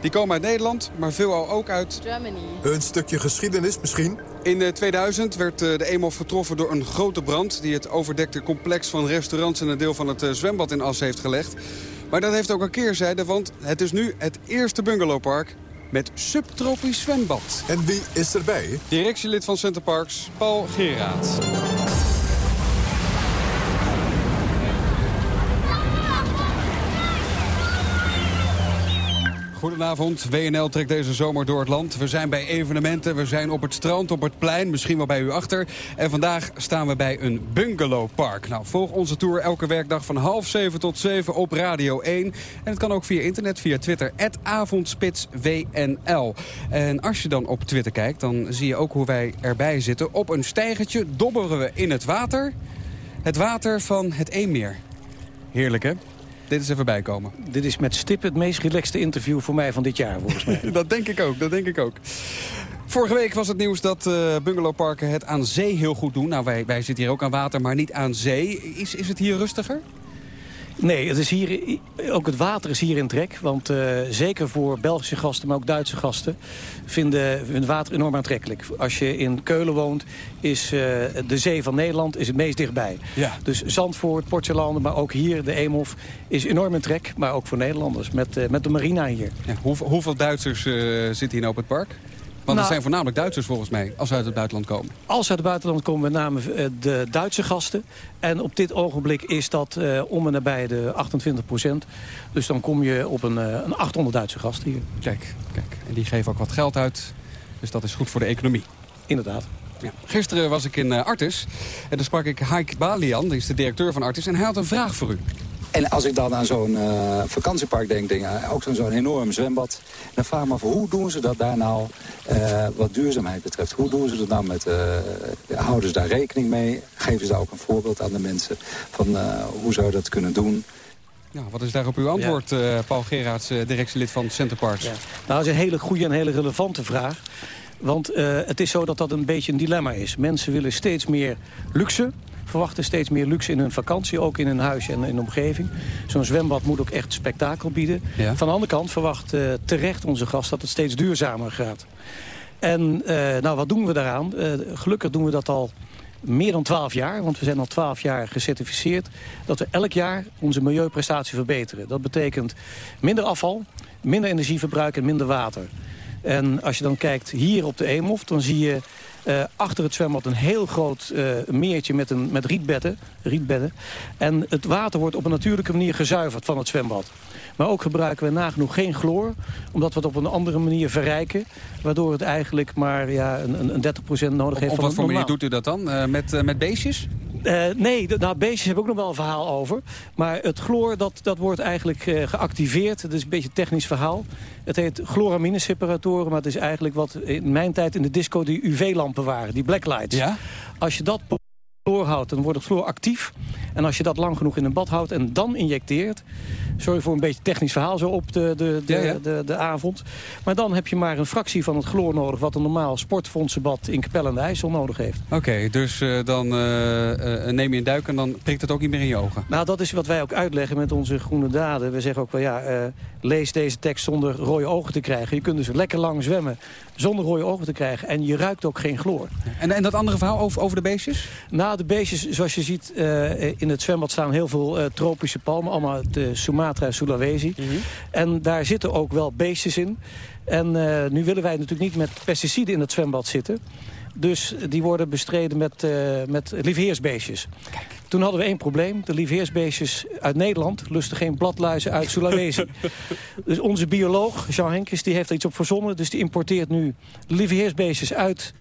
Die komen uit Nederland, maar veelal ook uit... Germany. Een stukje geschiedenis misschien? In eh, 2000 werd eh, de Eemhof getroffen door een grote brand... die het overdekte complex van restaurants en een deel van het eh, zwembad in as heeft gelegd. Maar dat heeft ook een keerzijde, want het is nu het eerste bungalowpark met subtropisch zwembad. En wie is erbij? Directielid van Center Parks, Paul Geraat. Goedenavond. WNL trekt deze zomer door het land. We zijn bij evenementen, we zijn op het strand, op het plein, misschien wel bij u achter. En vandaag staan we bij een bungalowpark. Nou, volg onze tour elke werkdag van half zeven tot zeven op Radio 1. En het kan ook via internet, via Twitter, avondspitswnl. En als je dan op Twitter kijkt, dan zie je ook hoe wij erbij zitten. Op een steigertje dobberen we in het water. Het water van het Eemmeer. Heerlijk, hè? Dit is even bijkomen. Dit is met stip het meest relaxte interview voor mij van dit jaar, volgens mij. dat denk ik ook, dat denk ik ook. Vorige week was het nieuws dat uh, bungalowparken het aan zee heel goed doen. Nou, wij, wij zitten hier ook aan water, maar niet aan zee. Is, is het hier rustiger? Nee, het, is hier, ook het water is hier in trek. Want uh, zeker voor Belgische gasten, maar ook Duitse gasten... vinden, vinden water enorm aantrekkelijk. Als je in Keulen woont, is uh, de zee van Nederland is het meest dichtbij. Ja. Dus Zandvoort, Portselanden, maar ook hier, de Eemhof... is enorm in trek, maar ook voor Nederlanders, met, uh, met de marina hier. Ja, hoeveel, hoeveel Duitsers zitten hier nou op het park? Want nou, het zijn voornamelijk Duitsers volgens mij, als ze uit het buitenland komen. Als ze uit het buitenland komen, met name de Duitse gasten. En op dit ogenblik is dat uh, om en nabij de 28 procent. Dus dan kom je op een, uh, een 800 Duitse gasten hier. Kijk, kijk, en die geven ook wat geld uit. Dus dat is goed voor de economie. Inderdaad. Ja. Gisteren was ik in uh, Artis en daar sprak ik Haik Balian, die is de directeur van Artis. En hij had een vraag voor u. En als ik dan aan zo'n uh, vakantiepark denk, denk uh, ook zo'n zo enorm zwembad. Dan vraag ik me af, hoe doen ze dat daar nou uh, wat duurzaamheid betreft? Hoe doen ze dat nou met, houden ze daar rekening mee? Geven ze daar ook een voorbeeld aan de mensen van hoe zou je dat kunnen doen? Ja, wat is daarop uw antwoord, ja. Paul Gerards, directielid van Centerparks? Ja. Nou, dat is een hele goede en hele relevante vraag. Want het is zo dat dat een beetje een dilemma is. Mensen willen steeds meer luxe verwachten steeds meer luxe in hun vakantie, ook in hun huis en in de omgeving. Zo'n zwembad moet ook echt spektakel bieden. Ja. Van de andere kant verwacht uh, terecht onze gast dat het steeds duurzamer gaat. En uh, nou, wat doen we daaraan? Uh, gelukkig doen we dat al meer dan 12 jaar, want we zijn al 12 jaar gecertificeerd... dat we elk jaar onze milieuprestatie verbeteren. Dat betekent minder afval, minder energieverbruik en minder water. En als je dan kijkt hier op de Eemhof, dan zie je uh, achter het zwembad een heel groot uh, meertje met, een, met rietbedden, rietbedden. En het water wordt op een natuurlijke manier gezuiverd van het zwembad. Maar ook gebruiken we nagenoeg geen chloor, omdat we het op een andere manier verrijken. Waardoor het eigenlijk maar ja, een, een 30% nodig heeft op, van Op wat voor manier doet u dat dan? Uh, met, met beestjes? Uh, nee, de, nou, beestjes heb ik ook nog wel een verhaal over. Maar het chloor, dat, dat wordt eigenlijk uh, geactiveerd. Dat is een beetje een technisch verhaal. Het heet chloramine-separatoren, maar het is eigenlijk wat in mijn tijd in de disco die UV-lampen waren, die blacklights. Ja? Als je dat houdt, dan wordt het chloor actief. En als je dat lang genoeg in een bad houdt en dan injecteert... sorry voor een beetje technisch verhaal zo op de, de, de, ja, ja. de, de, avond... maar dan heb je maar een fractie van het chloor nodig... wat een normaal sportfondsenbad in Capelle en de IJssel nodig heeft. Oké, okay, dus uh, dan uh, uh, neem je een duik en dan prikt het ook niet meer in je ogen? Nou, dat is wat wij ook uitleggen met onze groene daden. We zeggen ook wel, ja, lees deze tekst zonder rode ogen te krijgen. Je kunt dus lekker lang zwemmen zonder rode ogen te krijgen. En je ruikt ook geen chloor. En, en dat andere verhaal over, over de beestjes? Nou, de beestjes, zoals je ziet, uh, in het zwembad staan heel veel uh, tropische palmen. Allemaal de Sumatra en Sulawesi. Mm -hmm. En daar zitten ook wel beestjes in. En uh, nu willen wij natuurlijk niet met pesticiden in het zwembad zitten. Dus die worden bestreden met, met lieveheersbeestjes. Kijk. Toen hadden we één probleem. De lieveheersbeestjes uit Nederland lusten geen bladluizen uit Sulawesi. dus onze bioloog, Jean Henkes, die heeft er iets op verzonnen. Dus die importeert nu lieveheersbeestjes uit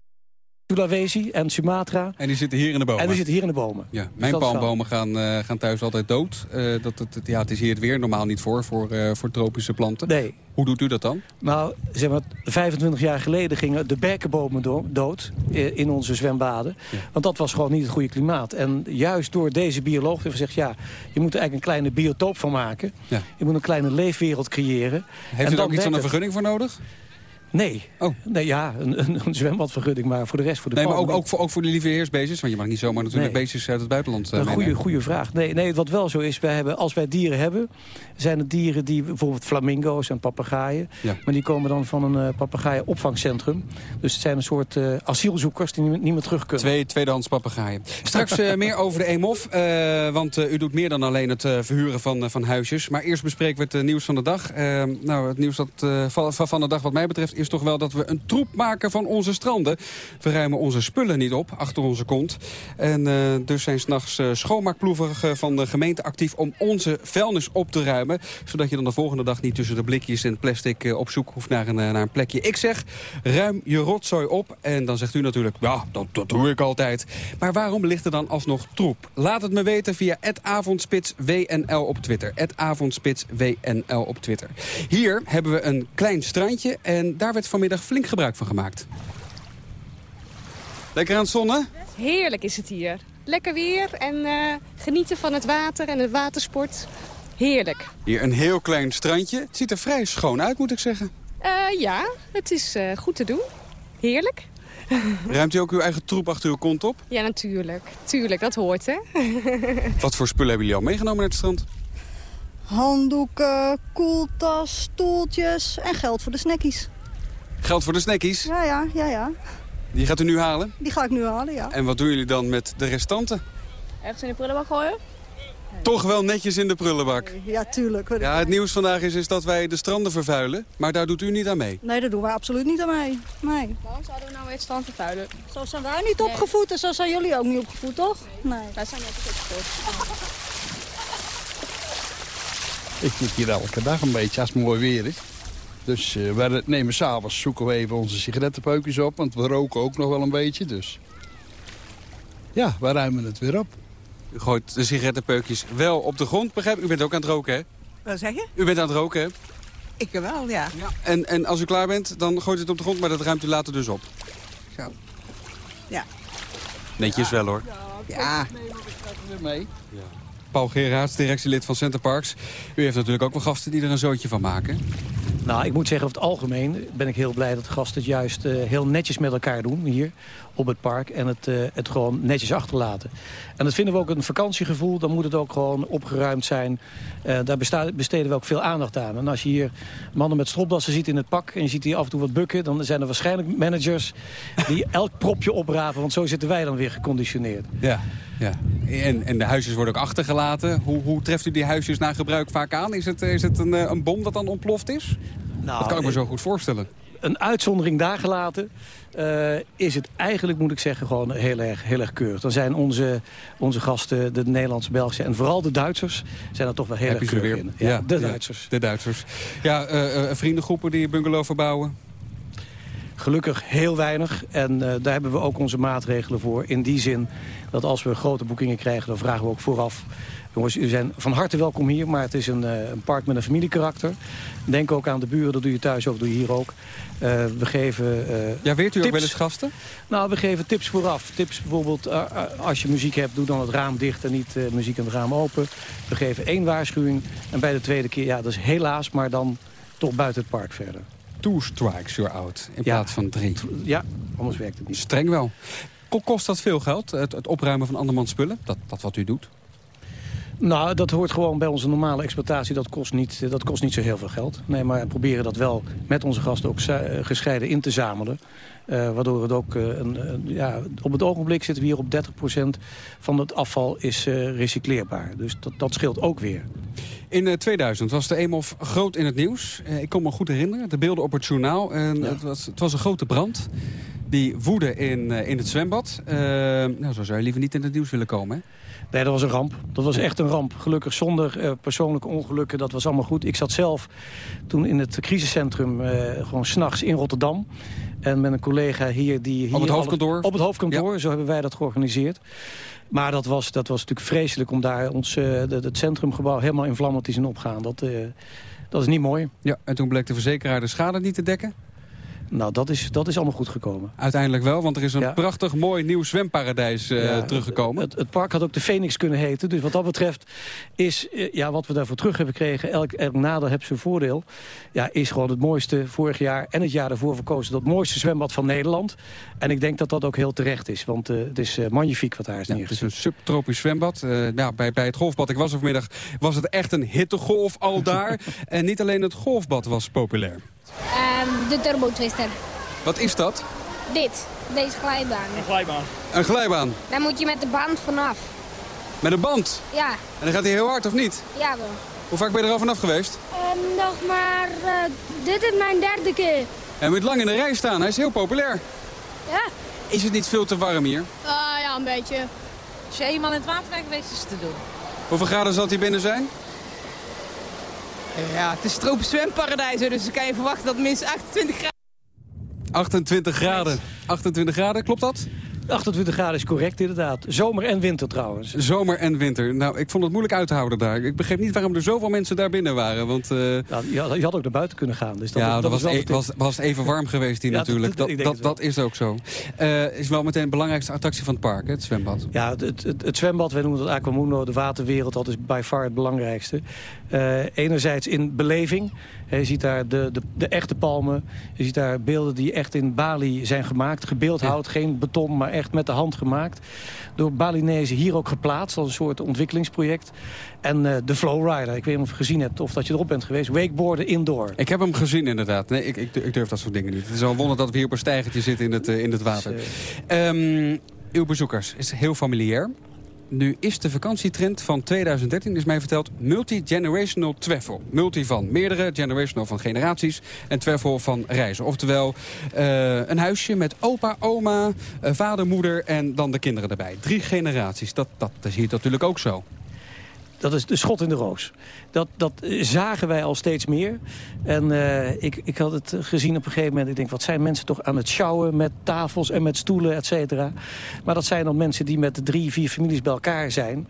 Sulawesi en Sumatra. En die zitten hier in de bomen? En die zitten hier in de bomen. Ja, mijn dus palmbomen gaan, uh, gaan thuis altijd dood. Uh, dat, het, ja, het is hier het weer normaal niet voor, voor, uh, voor tropische planten. Nee. Hoe doet u dat dan? Nou, zeg maar, 25 jaar geleden gingen de berkenbomen do dood in onze zwembaden. Ja. Want dat was gewoon niet het goede klimaat. En juist door deze bioloog heeft gezegd... ja, je moet er eigenlijk een kleine biotoop van maken. Ja. Je moet een kleine leefwereld creëren. Heeft en u er ook iets van een vergunning voor nodig? Nee. Oh. nee ja, een, een, een zwembadvergunning, maar voor de rest voor de Nee, maar ook, ook, voor, ook voor de lieveheersbeestjes? Want je mag niet zomaar natuurlijk Nee. beestjes uit het buitenland uh, Een goede, goede vraag. Nee, nee, wat wel zo is, wij hebben, als wij dieren hebben... zijn het dieren die bijvoorbeeld flamingo's en papegaaien. Ja. Maar die komen dan van een uh, papegaaienopvangcentrum. Dus het zijn een soort uh, asielzoekers die niet, niet meer terug kunnen. Twee tweedehands papegaaien. Straks uh, meer over de EMOF. want u doet meer dan alleen het verhuren van, van huisjes. Maar eerst bespreken we het nieuws van de dag. nou, het nieuws dat, van, van de dag wat mij betreft is toch wel dat we een troep maken van onze stranden. We ruimen onze spullen niet op, achter onze kont. En uh, dus zijn s'nachts uh, schoonmaakploegen van de gemeente actief om onze vuilnis op te ruimen. Zodat je dan de volgende dag niet tussen de blikjes en plastic op zoek hoeft naar een, naar een plekje. Ik zeg, ruim je rotzooi op. En dan zegt u natuurlijk, ja, dat, dat doe ik altijd. Maar waarom ligt er dan alsnog troep? Laat het me weten via avondspitswnl op Twitter. avondspitswnl op Twitter. Hier hebben we een klein strandje en daar werd vanmiddag flink gebruik van gemaakt. Lekker aan het zonnen? Heerlijk is het hier. Lekker weer en uh, genieten van het water en het watersport. Heerlijk. Hier een heel klein strandje. Het ziet er vrij schoon uit, moet ik zeggen. Uh, ja, het is uh, goed te doen. Heerlijk. Ruimt u ook uw eigen troep achter uw kont op? Ja, natuurlijk. Tuurlijk, dat hoort, hè. Wat voor spullen hebben jullie al meegenomen naar het strand? Handdoeken, koeltas, stoeltjes en geld voor de snackies. Geld voor de snackies? Ja, ja, ja, ja. Die gaat u nu halen? Die ga ik nu halen, ja. En wat doen jullie dan met de restanten? Ergens in de prullenbak gooien? Toch wel netjes in de prullenbak. Ja, tuurlijk. Ja, het nieuws vandaag is, is dat wij de stranden vervuilen. Maar daar doet u niet aan mee. Nee, daar doen wij absoluut niet aan mee. Nee. Waarom zouden we nou weer het strand vervuilen? Zo zijn wij niet opgevoed en zo zijn jullie ook niet opgevoed, toch? Nee. Wij zijn net opgevoed. Ik zit hier elke dag een beetje als het mooi weer is. Dus uh, we nemen s'avonds zoeken we even onze sigarettenpeukjes op. Want we roken ook nog wel een beetje. Dus ja, we ruimen het weer op. U gooit de sigarettenpeukjes wel op de grond, begrijp ik? U bent ook aan het roken, hè? Wat zeg je? U bent aan het roken, hè? Ik wel, ja. ja. En, en als u klaar bent, dan gooit u het op de grond, maar dat ruimt u later dus op. Zo. Ja. Netjes wel, hoor. Ja. mee. Ja. Paul Gerards, directielid van Center Parks. U heeft natuurlijk ook wel gasten die er een zootje van maken. Nou, ik moet zeggen, over het algemeen ben ik heel blij dat gasten het juist uh, heel netjes met elkaar doen hier op het park. En het, uh, het gewoon netjes achterlaten. En dat vinden we ook een vakantiegevoel. Dan moet het ook gewoon opgeruimd zijn. Uh, daar besteden we ook veel aandacht aan. En als je hier mannen met stropdassen ziet in het pak... en je ziet die af en toe wat bukken... dan zijn er waarschijnlijk managers die elk propje oprapen. Want zo zitten wij dan weer geconditioneerd. Ja, ja. En, en de huisjes worden ook achtergelaten. Hoe, hoe treft u die huisjes na gebruik vaak aan? Is het, is het een, een bom dat dan ontploft is? Nou, dat kan ik me zo goed voorstellen. Een uitzondering daar gelaten uh, is het eigenlijk, moet ik zeggen, gewoon heel erg, heel erg keurig. Dan zijn onze, onze gasten, de Nederlandse, Belgische en vooral de Duitsers... zijn er toch wel heel Heb erg keurig weer? in. Ja, ja, de Duitsers. De Duitsers. Ja, uh, uh, vriendengroepen die bungalow verbouwen? Gelukkig heel weinig. En daar hebben we ook onze maatregelen voor. In die zin dat als we grote boekingen krijgen, dan vragen we ook vooraf... Jongens, u zijn van harte welkom hier, maar het is een, uh, een park met een familiekarakter. Denk ook aan de buren, dat doe je thuis ook, doe je hier ook. Uh, we geven uh, Ja, weet u tips. ook wel eens gasten? Nou, we geven tips vooraf. Tips bijvoorbeeld, als je muziek hebt, doe dan het raam dicht en niet muziek en het raam open. We geven één waarschuwing en bij de tweede keer, ja, dat is helaas, maar dan toch buiten het park verder. Two strikes, you're out, in ja, plaats van drie. Ja, anders werkt het niet. Streng wel. Kost dat veel geld, het, het opruimen van andermans spullen? Dat, dat wat u doet? Nou, dat hoort gewoon bij onze normale exploitatie. Dat kost niet, dat kost niet zo heel veel geld. Nee, maar we proberen dat wel met onze gasten ook gescheiden in te zamelen. Uh, waardoor het ook, uh, een, een, ja, op het ogenblik zitten we hier op 30% van het afval is uh, recycleerbaar. Dus dat, dat scheelt ook weer. In 2000 was de EMOF groot in het nieuws. ik kon me goed herinneren, de beelden op het journaal. En ja. het, was, het was een grote brand. Die woedde in, in het zwembad. nou, zo zou je liever niet in het nieuws willen komen, hè? Nee, dat was een ramp. Dat was echt een ramp. Gelukkig zonder uh, persoonlijke ongelukken. Dat was allemaal goed. Ik zat zelf toen in het crisiscentrum uh, gewoon s'nachts in Rotterdam. En met een collega hier die... Hier op het hoofdkantoor? Alle, op het hoofdkantoor, ja. zo hebben wij dat georganiseerd. Maar dat was, dat was natuurlijk vreselijk om daar ons, uh, de, het centrumgebouw helemaal in vlammen te zien opgaan. Dat, dat is niet mooi. Ja, en toen bleek de verzekeraar de schade niet te dekken? Nou, dat is, dat is allemaal goed gekomen. Uiteindelijk wel, want er is een ja. prachtig mooi nieuw zwemparadijs uh, ja, teruggekomen. Het, het, park had ook de Phoenix kunnen heten. Dus wat dat betreft is uh, ja, wat we daarvoor terug hebben gekregen... elk, elk nadeel heeft zijn voordeel. Ja, is gewoon het mooiste vorig jaar en het jaar daarvoor verkozen... dat mooiste zwembad van Nederland. En ik denk dat dat ook heel terecht is. Want uh, het is magnifiek wat daar is ja, Het is een subtropisch zwembad. nou, bij, bij het golfbad, ik was er vanmiddag, was het echt een hittegolf al daar. en niet alleen het golfbad was populair. Um, de Turbo Twister. Wat is dat? Dit, deze glijbaan. Een glijbaan. Een glijbaan? Daar moet je met de band vanaf. Met een band? Ja. En dan gaat hij heel hard, of niet? Ja wel. Hoe vaak ben je er al vanaf geweest? Uh, nog maar, uh, dit is mijn derde keer. Hij moet lang in de rij staan, hij is heel populair. Ja. Is het niet veel te warm hier? Uh, ja, een beetje. Als je eenmaal in het water bent geweest, is het te doen. Hoeveel graden zal hij binnen zijn? Ja, het is tropisch zwemparadijs, dus dan kan je verwachten dat het minstens 28 graden... 28 graden. 28 graden, klopt dat? 28 graden is correct, inderdaad. Zomer en winter trouwens. Zomer en winter. Nou, ik vond het moeilijk uit te houden daar. Ik begreep niet waarom er zoveel mensen daar binnen waren. Want, uh... nou, je, had, je, had, ook naar buiten kunnen gaan. Dus dat, ja, dat, dat was, e was, was, even warm geweest hier ja, natuurlijk. Dat, dat, dat is ook zo. Uh, is wel meteen de belangrijkste attractie van het park, hè, het zwembad. Ja, het, het, het zwembad, wij noemen het Aquamundo, de waterwereld. Dat is by far het belangrijkste. Uh, enerzijds in beleving. Je ziet daar de, de, de, echte palmen. Je ziet daar beelden die echt in Bali zijn gemaakt. Gebeeldhouwd, ja. geen beton, maar echt met de hand gemaakt. Door Balinezen hier ook geplaatst als een soort ontwikkelingsproject. En uh, de Flowrider, ik weet niet of je gezien hebt of dat je erop bent geweest. Wakeboarden indoor. Ik heb hem gezien inderdaad. Nee, ik, ik, ik durf dat soort dingen niet. Het is al wonder dat we hier op een stijgertje zitten in het, uh, in het water. Dus, um, uw bezoekers is heel familiair. Nu is de vakantietrend van 2013, is mij verteld, multi-generational travel. Multi van meerdere, generational van generaties en travel van reizen. Oftewel uh, een huisje met opa, oma, uh, vader, moeder en dan de kinderen erbij. Drie generaties, dat, dat, dat is hier natuurlijk ook zo. Dat is de schot in de roos. Dat, dat zagen wij al steeds meer. En uh, ik, ik had het gezien op een gegeven moment. Ik denk, wat zijn mensen toch aan het sjouwen met tafels en met stoelen, et cetera. Maar dat zijn dan mensen die met drie, vier families bij elkaar zijn.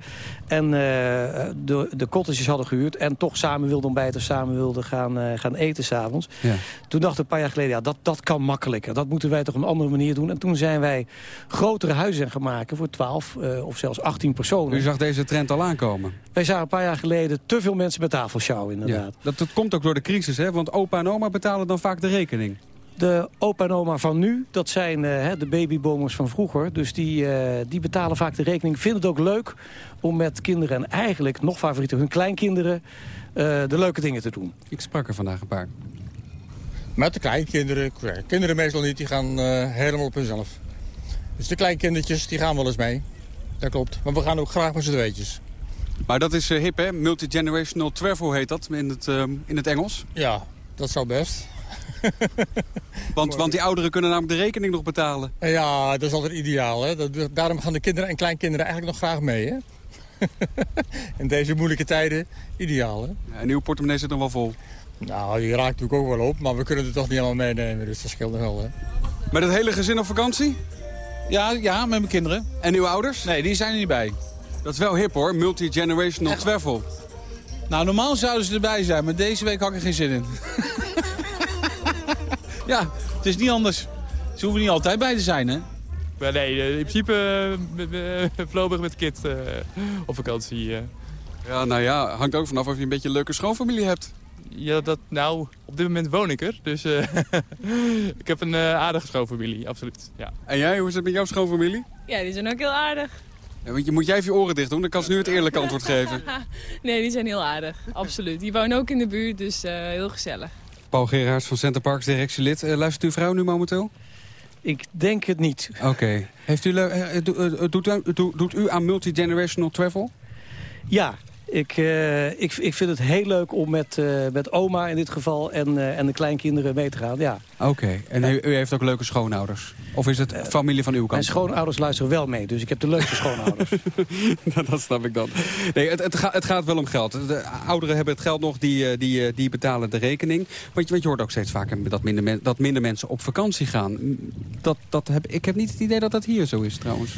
En uh, de, de cottages hadden gehuurd. En toch samen wilden ontbijten, samen wilden gaan, uh, gaan eten s'avonds. Ja. Toen dacht ik een paar jaar geleden, ja, dat, dat kan makkelijker. Dat moeten wij toch op een andere manier doen. En toen zijn wij grotere huizen gaan maken voor 12 of zelfs 18 personen. U zag deze trend al aankomen? Wij zagen een paar jaar geleden te veel mensen bij tafel sjouwen, inderdaad. Ja, dat, dat komt ook door de crisis, hè? Want opa en oma betalen dan vaak de rekening. De opa en oma van nu, dat zijn uh, de babyboomers van vroeger. Dus die, uh, die betalen vaak de rekening. Vinden het ook leuk om met kinderen en eigenlijk nog favorieter hun kleinkinderen... Uh, de leuke dingen te doen. Ik sprak er vandaag een paar. Met de kleinkinderen. Kinderen meestal niet, die gaan helemaal op hunzelf. Dus de kleinkindertjes, die gaan wel eens mee. Dat klopt. Maar we gaan ook graag met z'n tweetjes. Maar dat is uh, hip, hè? Multigenerational travel heet dat in het, uh, in het Engels. Ja, dat zou best. want, want die ouderen kunnen namelijk de rekening nog betalen. Ja, dat is altijd ideaal. Hè? Dat, daarom gaan de kinderen en kleinkinderen eigenlijk nog graag mee. Hè? in deze moeilijke tijden, ideaal. Hè? Ja, en uw portemonnee zit nog wel vol. Nou, die raakt natuurlijk ook wel op, maar we kunnen het toch niet allemaal meenemen. Dus dat scheelt nog wel. Hè? Met het hele gezin op vakantie? Ja, ja, met mijn kinderen. En uw ouders? Nee, die zijn er niet bij. Dat is wel hip hoor, multi-generational travel. Nou, normaal zouden ze erbij zijn, maar deze week had ik er geen zin in. ja, het is niet anders. Ze hoeven niet altijd bij te zijn, hè? Maar nee, in principe uh, voorlopig met kind uh, op vakantie. Uh. Ja, nou ja, hangt ook vanaf of je een beetje een leuke schoonfamilie hebt. Ja, dat, nou, op dit moment woon ik er. Dus ik heb een aardige schoonfamilie, absoluut. Ja. En jij, hoe is het met jouw schoonfamilie? Ja, die zijn ook heel aardig. Ja, want je, moet jij even je oren dicht doen? Dan kan ze nu het eerlijke antwoord geven. nee, die zijn heel aardig. Absoluut. Die wonen ook in de buurt, dus uh, heel gezellig. Paul Gerards van Center Parks, directielid. Uh, luistert uw vrouw nu momenteel? Ik denk het niet. Oké. Okay. Uh, doet, doet, doet u aan multi-generational travel? Ja, ik, uh, ik, ik vind het heel leuk om met, uh, met oma in dit geval en, uh, en de kleinkinderen mee te gaan. Ja. Oké, okay. en u, u, heeft ook leuke schoonouders? Of is het familie van uw kant? Mijn schoonouders luisteren wel mee, dus ik heb de leukste schoonouders. dat snap ik dan. Nee, het, het, gaat, het gaat wel om geld. De ouderen hebben het geld nog, die, die, die betalen de rekening. Want je, want je hoort ook steeds vaker dat minder, men, dat minder mensen op vakantie gaan. Dat, dat heb, ik heb niet het idee dat dat hier zo is trouwens.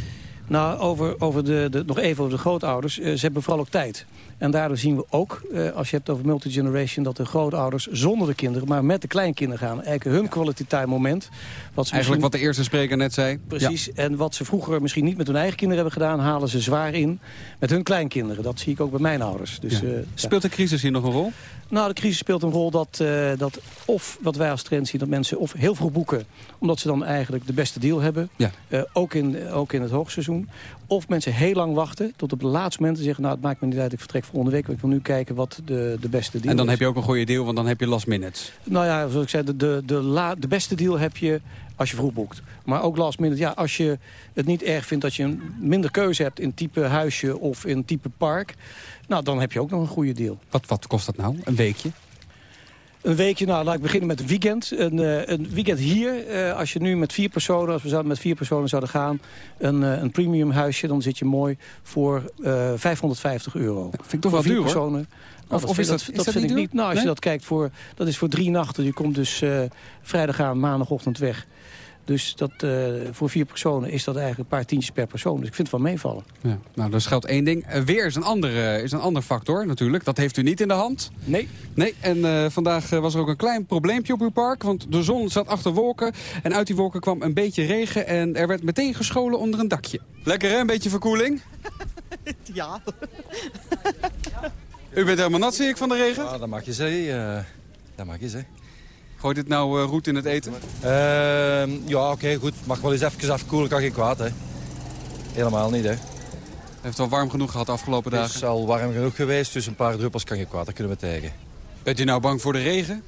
Nou, over, over de, de, nog even over de grootouders. Uh, ze hebben vooral ook tijd. En daardoor zien we ook, uh, als je hebt over multigeneration... dat de grootouders zonder de kinderen, maar met de kleinkinderen gaan. Eigenlijk hun quality time moment. Wat ze Eigenlijk wat de eerste spreker net zei. Precies. Ja. En wat ze vroeger misschien niet met hun eigen kinderen hebben gedaan... halen ze zwaar in met hun kleinkinderen. Dat zie ik ook bij mijn ouders. Dus, ja. uh, Speelt de crisis hier nog een rol? Nou, de crisis speelt een rol dat, uh, dat of wat wij als trend zien... dat mensen of heel vroeg boeken, omdat ze dan eigenlijk de beste deal hebben. Ja. Uh, ook, in, ook in het hoogseizoen. Of mensen heel lang wachten, tot op het laatste moment en zeggen... nou, het maakt me niet uit, ik vertrek volgende week. Ik wil nu kijken wat de, de beste deal is. En dan is. heb je ook een goede deal, want dan heb je last minutes. Nou ja, zoals ik zei, de, de, de, la, de beste deal heb je als je vroeg boekt. Maar ook last minute, ja, als je het niet erg vindt... dat je een minder keuze hebt in type huisje of in type park... nou, dan heb je ook nog een goede deal. Wat, wat kost dat nou, een weekje? Een weekje, nou laat ik beginnen met een weekend. Een, uh, een weekend hier, uh, als je nu met vier personen, als we zouden met vier personen zouden gaan, een, uh, een premium huisje, dan zit je mooi voor 550 euro. Dat vind ik toch wel duur personen. Of, of, of is dat, dat, dat, dat vind ik niet. Nou, als nee? je dat kijkt voor, dat is voor drie nachten. Je komt dus vrijdag aan, maandagochtend weg. Dus dat, eh, voor vier personen is dat eigenlijk een paar tientjes per persoon. Dus ik vind het wel meevallen. Ja, nou, dat geldt één ding. Eh, weer is een, andere, is een ander factor natuurlijk. Dat heeft u niet in de hand. Nee. Nee, en eh, vandaag eh, was er ook een klein probleempje op uw park. Want de zon zat achter wolken. En uit die wolken kwam een beetje regen. En er werd meteen gescholen onder een dakje. Lekker hè, een beetje verkoeling? Ja. U bent helemaal nat, zie ik, van de regen? Ja, dat mag je zeggen. eh, dat mag je zeggen. Gooit dit nou eh, roet in het eten? Ehm, ja, oké, goed. Mag wel eens even afkoelen, kan geen kwaad, hè. Helemaal niet, hè. Heeft wel warm genoeg gehad de afgelopen Het dagen? is al warm genoeg geweest, dus een paar druppels kan geen kwaad. Daar kunnen we tegen. Bent u nou bang voor de regen?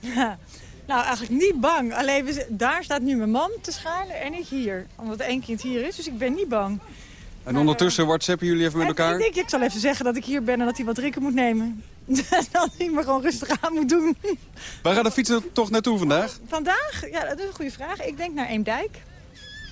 Ja. Nou, eigenlijk niet bang. Alleen we daar staat nu mijn man te schuilen en ik hier. Omdat één kind hier is, dus ik ben niet bang. En ondertussen whatsappen jullie even met elkaar? Ik denk, ik zal even zeggen dat ik hier ben en dat hij wat drinken moet nemen. dat hij me gewoon rustig aan moet doen. Waar gaat de fiets toch naartoe vandaag? Vandaag? Ja, dat is een goede vraag. Ik denk naar Eemdijk.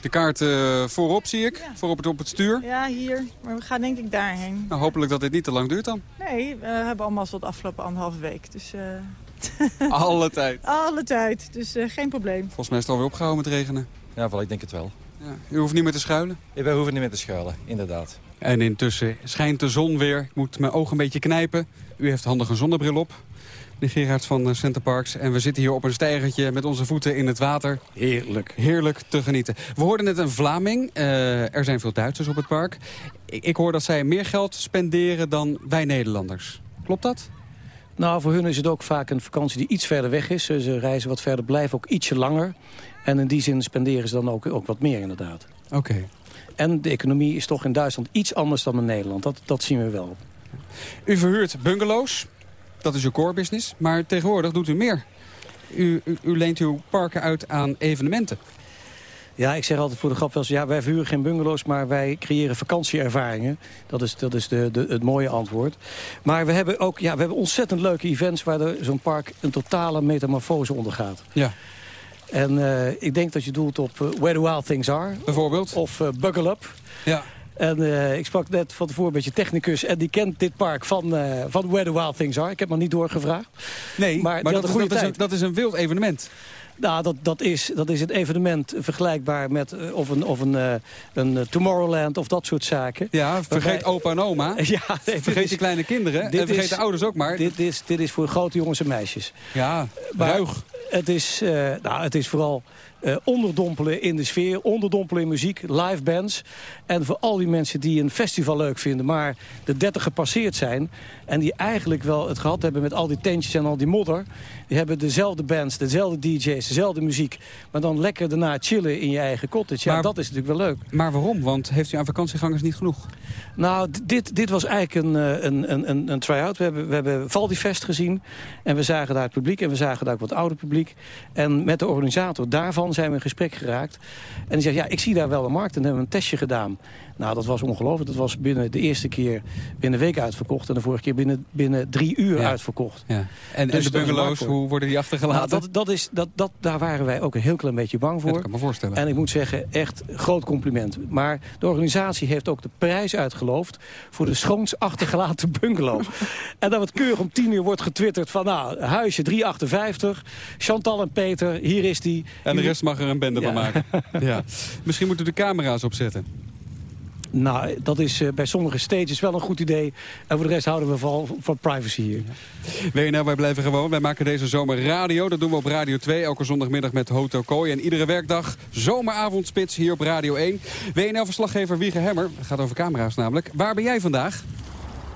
De kaart eh, voorop zie ik, voorop het, op het stuur. Ja, hier. Maar we gaan denk ik daarheen. Nou, hopelijk dat dit niet te lang duurt dan. Nee, we hebben allemaal tot de afgelopen anderhalve week. Dus eh, Alle tijd. alle tijd. Dus eh, geen probleem. Volgens mij is het alweer opgehouden met regenen. Ja, wel, ik denk het wel. Ja. U hoeft niet meer te schuilen? Wij hoeven niet meer te schuilen, inderdaad. En intussen schijnt de zon weer. Ik moet mijn ogen een beetje knijpen. U heeft handig een zonnebril op. De Gerards van eh, Center Parks. En we zitten hier op een steigertje met onze voeten in het water. Heerlijk. Heerlijk te genieten. We hoorden net een Vlaming. Eh, er zijn veel Duitsers op het park. Ik, ik hoor dat zij meer geld spenderen dan wij Nederlanders. Klopt dat? Nou, voor hun is het ook vaak een vakantie die iets verder weg is. Ze reizen wat verder, blijven ook ietsje langer. En in die zin spenderen ze dan ook, ook wat meer inderdaad. Oké. En de economie is toch in Duitsland iets anders dan in Nederland. Dat, dat zien we wel. U verhuurt bungalows. Dat is uw core business. Maar tegenwoordig doet u meer. U, u, u leent uw parken uit aan evenementen. Ja, ik zeg altijd voor de grap wel eens... ja, wij verhuren geen bungalows, maar wij creëren vakantieervaringen. Dat is, dat is de, de, het mooie antwoord. Maar we hebben ook ja, we hebben ontzettend leuke events... waar de- zo'n park een totale metamorfose ondergaat. Ja. En eh, ik denk dat je doelt op eh, Where the Wild Things Are. Bijvoorbeeld? Of eh, Buckle Up. Ja. En eh, ik sprak net van tevoren met je technicus... en die kent dit park van, eh, van Where the Wild Things Are. Ik heb nog niet doorgevraagd. Nee, maar, dat, een goede dat, is een, dat is een wild evenement. Nou, dat, dat, is, dat is het evenement vergelijkbaar met eh, of een, of een, een Tomorrowland of dat soort zaken. Ja, vergeet Waarbij- opa en oma. Ja, nee, vergeet is- je kleine kinderen. dit en vergeet is- de ouders ook maar. Dit is, dit is voor grote jongens en meisjes. Ja, Maar ruig. Het is, nou, het is vooral eh, onderdompelen in de sfeer, onderdompelen in muziek, live bands. En voor al die mensen die een festival leuk vinden, maar de 30 gepasseerd zijn... en die eigenlijk wel het gehad hebben met al die tentjes en al die modder... die hebben dezelfde bands, dezelfde DJ's, dezelfde muziek... maar dan lekker daarna chillen in je eigen cottage. Ja, dat is natuurlijk wel leuk. Maar waarom? Want heeft u aan vakantiegangers niet genoeg? Nou, dit, dit was eigenlijk een, eh, een, een, een, een try-out. We hebben, we hebben Valdifest gezien. En we zagen daar het publiek. En we zagen daar ook wat ouder publiek. En met de organisator daarvan zijn we in gesprek geraakt. En die zegt, ja, ik zie daar wel een markt. En hebben we een testje gedaan. Nou, dat was ongelooflijk. Dat was binnen de eerste keer binnen een week uitverkocht. En de vorige keer binnen, binnen drie uur Ja. uitverkocht. Ja. En, en Dus de bungalows, hoe worden die achtergelaten? Nou, dat, dat is, dat, dat, daar waren wij ook een heel klein beetje bang voor. Ja, dat kan ik me voorstellen. En ik moet zeggen, echt groot compliment. Maar de organisatie heeft ook de prijs uitgeloofd... voor de schoonst achtergelaten bungalow. en dan wat keurig om tien uur wordt getwitterd van... nou, huisje 358, Chantal en Peter, hier is die. En de rest mag er een bende van maken. Ja. Misschien moeten we de camera's opzetten. Nou, dat is eh, bij sommige stages wel een goed idee. En voor de rest houden we vooral van privacy hier. WNL, wij blijven gewoon. Wij maken deze zomer radio. Dat doen we op Radio 2, elke zondagmiddag met Hotel Kooi. En iedere werkdag zomeravondspits hier op Radio 1. WNL-verslaggever Wiege Hemmer, gaat over camera's namelijk. Waar ben jij vandaag?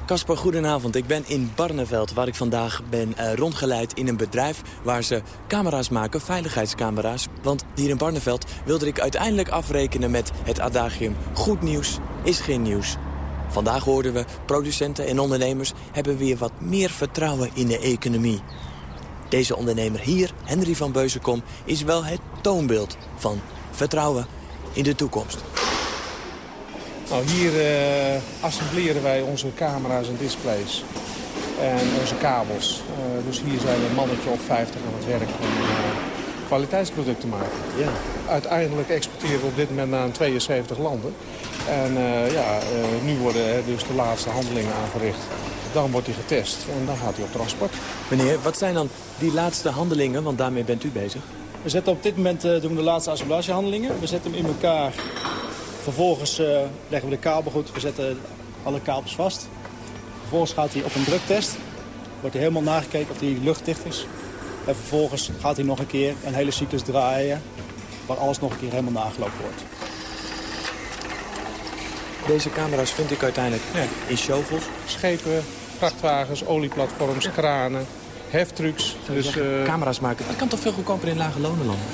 Kasper, goedenavond. Ik ben in Barneveld, waar ik vandaag ben eh, rondgeleid in een bedrijf... waar ze camera's maken, veiligheidscamera's. Want hier in Barneveld wilde ik uiteindelijk afrekenen met het adagium... goed nieuws is geen nieuws. Vandaag hoorden we, producenten en ondernemers hebben weer wat meer vertrouwen in de economie. Deze ondernemer hier, Henry van Beuzenkom, is wel het toonbeeld van vertrouwen in de toekomst. Nou, hier eh, assembleren wij onze camera's en displays en onze kabels. Eh, dus hier zijn we een mannetje of 50 aan het werk om eh, kwaliteitsproducten te maken. Ja. Uiteindelijk exporteren we op dit moment naar 72 landen. En eh, ja, eh, nu worden dus de laatste handelingen aangericht. Dan wordt hij getest en dan gaat hij op transport. Meneer, wat zijn dan die laatste handelingen, want daarmee bent u bezig? We zetten op dit moment eh, doen we de laatste assemblagehandelingen. We zetten hem in elkaar. Vervolgens eh, leggen we de kabel goed. We zetten alle kabels vast. Vervolgens gaat hij op een druktest. Wordt hij helemaal nagekeken of hij luchtdicht is. En vervolgens gaat hij nog een keer een hele cyclus draaien... waar alles nog een keer helemaal nagelopen wordt. Deze camera's vind ik uiteindelijk in shovels. Schepen, vrachtwagens, olieplatforms, kranen, heftrucks. Dus, eh, Camera's maken, dat kan toch veel goedkoper in lage lonen landen?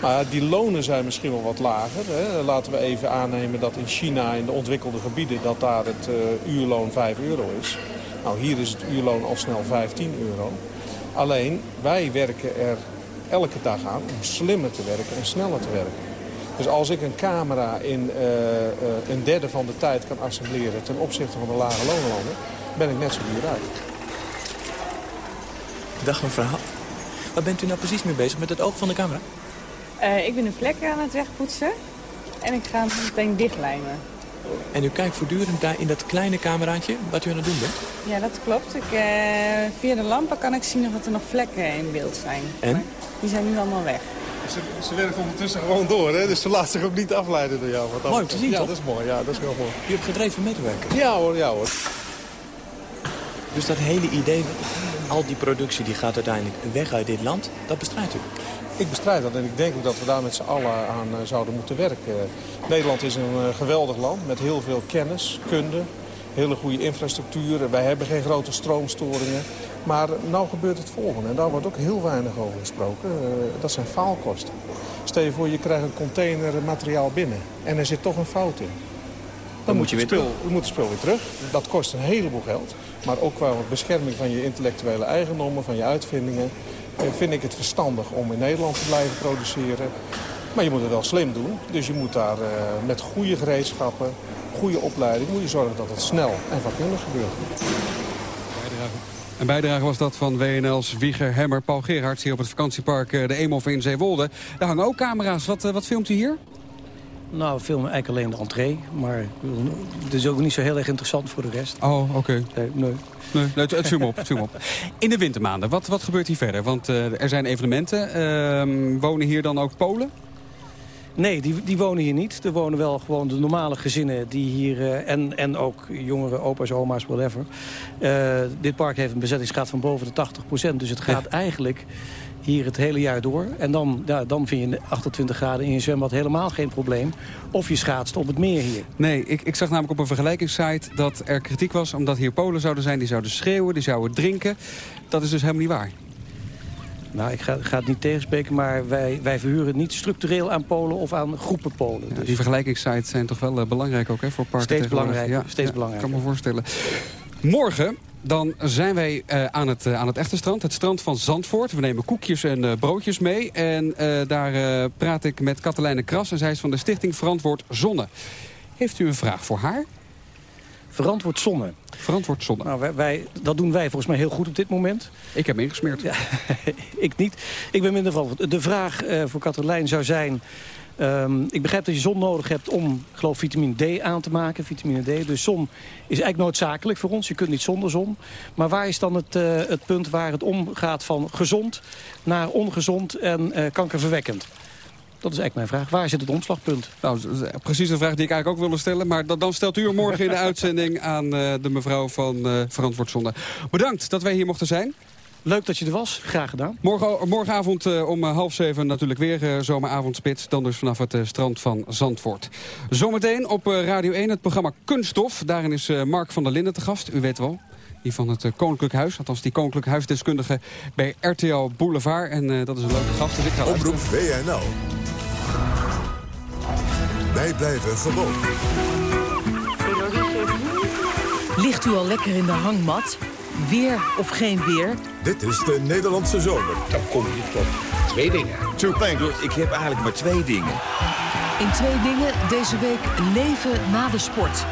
Maar die lonen zijn misschien wel wat lager. Hè. Laten we even aannemen dat in China, in de ontwikkelde gebieden... dat daar het eh, uurloon 5 euro is. Nou, hier is het uurloon al snel 15 euro. Alleen, wij werken er elke dag aan om slimmer te werken en sneller te werken. Dus als ik een camera in eh, eh, een derde van de tijd kan assembleren... ten opzichte van de lage lonenlanden, ben ik net zo duur uit. Dag mevrouw. Waar bent u nou precies mee bezig met het oog van de camera? Eh, ik ben een vlek aan het wegpoetsen. En ik ga hem meteen dichtlijmen. En u kijkt voortdurend daar in dat kleine cameraatje wat u aan het doen bent? Ja, dat klopt. Ik, eh, via de lampen kan ik zien of er nog vlekken in beeld zijn. En? Maar die zijn nu allemaal weg. Ze, ze werkt ondertussen gewoon door, hè? dus ze laat zich ook niet afleiden door jou. Wat Mooi om te zien, Ja, toch? dat is mooi. Ja, dat is wel mooi. U hebt gedreven medewerker. Ja hoor, ja hoor. Dus dat hele idee, al die productie die gaat uiteindelijk weg uit dit land, dat bestrijdt u? Ik bestrijd dat en ik denk ook dat we daar met z'n allen aan eh, zouden moeten werken. Nederland is een eh, geweldig land met heel veel kennis, kunde, hele goede infrastructuur. Wij hebben geen grote stroomstoringen. Maar nou gebeurt het volgende en daar wordt ook heel weinig over gesproken. Eh, dat zijn faalkosten. Stel je voor je krijgt een container materiaal binnen en er zit toch een fout in. Dan, moet je het weer spul, moet het spul weer terug. Dat kost een heleboel geld. Maar ook qua bescherming van je intellectuele eigendommen, van je uitvindingen... eh, vind ik het verstandig om in Nederland te blijven produceren. Maar je moet het wel slim doen. Dus je moet daar eh, met goede gereedschappen, goede opleiding... moet je zorgen dat het snel en vakkundig gebeurt. Een bijdrage was dat van WNL's Wieger Hemmer Paul Gerhards... hier op het vakantiepark eh, De Eemhof in Zeewolde. Daar hangen ook camera's. Wat, wat filmt u hier? Nou, we filmen eigenlijk alleen de entree. Maar het is ook niet zo heel erg interessant voor de rest. Oh, oké. Nee, nee. Nee, het, me op, me op. In de wintermaanden, wat, wat gebeurt hier verder? Want eh, er zijn evenementen. Ehm, wonen hier dan ook Polen? Nee, die, die wonen hier niet. Er wonen wel gewoon de normale gezinnen die hier... eh, en, en ook jongeren, opa's, oma's, whatever. Eh, dit park heeft een bezettingsgraad van boven de 80% Dus het gaat eigenlijk hier het hele jaar door. En dan, ja, dan vind je 28 graden in je zwembad helemaal geen probleem. Of je schaatst op het meer hier. Nee, ik, ik zag namelijk op een vergelijkingssite dat er kritiek was... omdat hier Polen zouden zijn, die zouden schreeuwen, die zouden drinken. Dat is dus helemaal niet waar. Nou, ik ga, ga het niet tegenspreken, maar wij, wij verhuren niet structureel aan Polen of aan groepen Polen. Ja, Dus- die vergelijkingssites zijn toch wel eh, belangrijk ook hè, voor parken Steeds tegenwoordig. belangrijker, steeds ja, belangrijker. kan me voorstellen. Morgen dan zijn wij eh, aan, het, eh, aan het echte strand, het strand van Zandvoort. We nemen koekjes en eh, broodjes mee. En daar praat ik met Katelijne Kras en zij is van de stichting Verantwoord Zonne. Heeft u een vraag voor haar? Verantwoord zonne. Verantwoord zonne. Nou, wij, wij- dat doen wij volgens mij heel goed op dit moment. Ik heb me ingesmeerd. Ja, ik niet. Ik ben minder van. De vraag voor Katelijn zou zijn... ehm, ik begrijp dat je zon nodig hebt om, geloof, vitamine D aan te maken. Vitamine D. Dus zon is eigenlijk noodzakelijk voor ons. Je kunt niet zonder zon. Maar waar is dan het, eh, het punt waar het omgaat van gezond naar ongezond en eh, kankerverwekkend? Dat is eigenlijk mijn vraag. Waar zit het omslagpunt? Nou, is precies de vraag die ik eigenlijk ook wilde stellen. Maar dan, dan stelt u hem morgen in de uitzending aan eh, de mevrouw van eh Verantwoord Zonne. Bedankt dat wij hier mochten zijn. Leuk dat je er was. Graag gedaan. Morgen, morgenavond eh, om eh, half zeven natuurlijk weer eh, zomeravondspits. Dan dus vanaf het strand van Zandvoort. Zometeen op eh, Radio 1 het programma Kunststof. Daarin is eh, Mark van der Linden te gast. U weet wel. Die van het Koninklijk Huis. Althans die Koninklijk Huisdeskundige bij RTL Boulevard. En eh, dat is een leuke gast. Dus ik ga. Omroep WNL. Wij blijven gewoon. Ligt u al lekker in de hangmat? Weer of geen weer? Dit is de Nederlandse zomer. Dan kom je tot twee dingen. Two things. Ik heb eigenlijk maar twee dingen. In twee dingen deze week leven na de sport.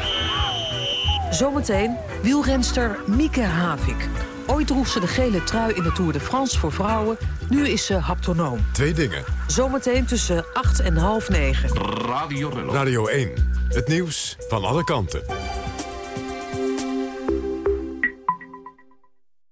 Zometeen wielrenster Mieke Havik. Ooit droeg ze de gele trui in de Tour de France voor vrouwen. Nu is ze haptonoom. Twee dingen. Zometeen tussen 8 en half 9. Radio Rello. Radio 1. Het nieuws van alle kanten.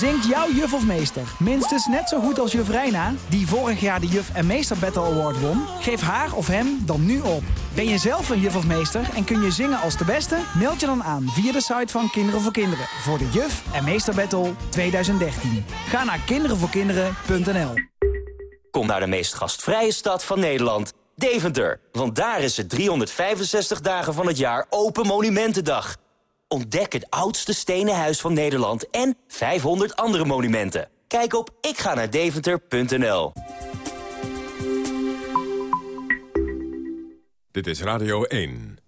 Zingt jouw juf of meester minstens net zo goed als juf Reina... die vorig jaar de Juf en Meester Battle Award won? Geef haar of hem dan nu op. Ben je zelf een juf of meester en kun je zingen als de beste? Meld je dan aan via de site van Kinderen voor Kinderen... voor de Juf en Meester Battle 2013. Ga naar kinderenvoorkinderen.nl Kom naar de meest gastvrije stad van Nederland, Deventer. Want daar is het 365 dagen van het jaar Open Monumentendag. Ontdek het oudste stenen huis van Nederland en 500 andere monumenten. Kijk op ikga Dit is Radio 1.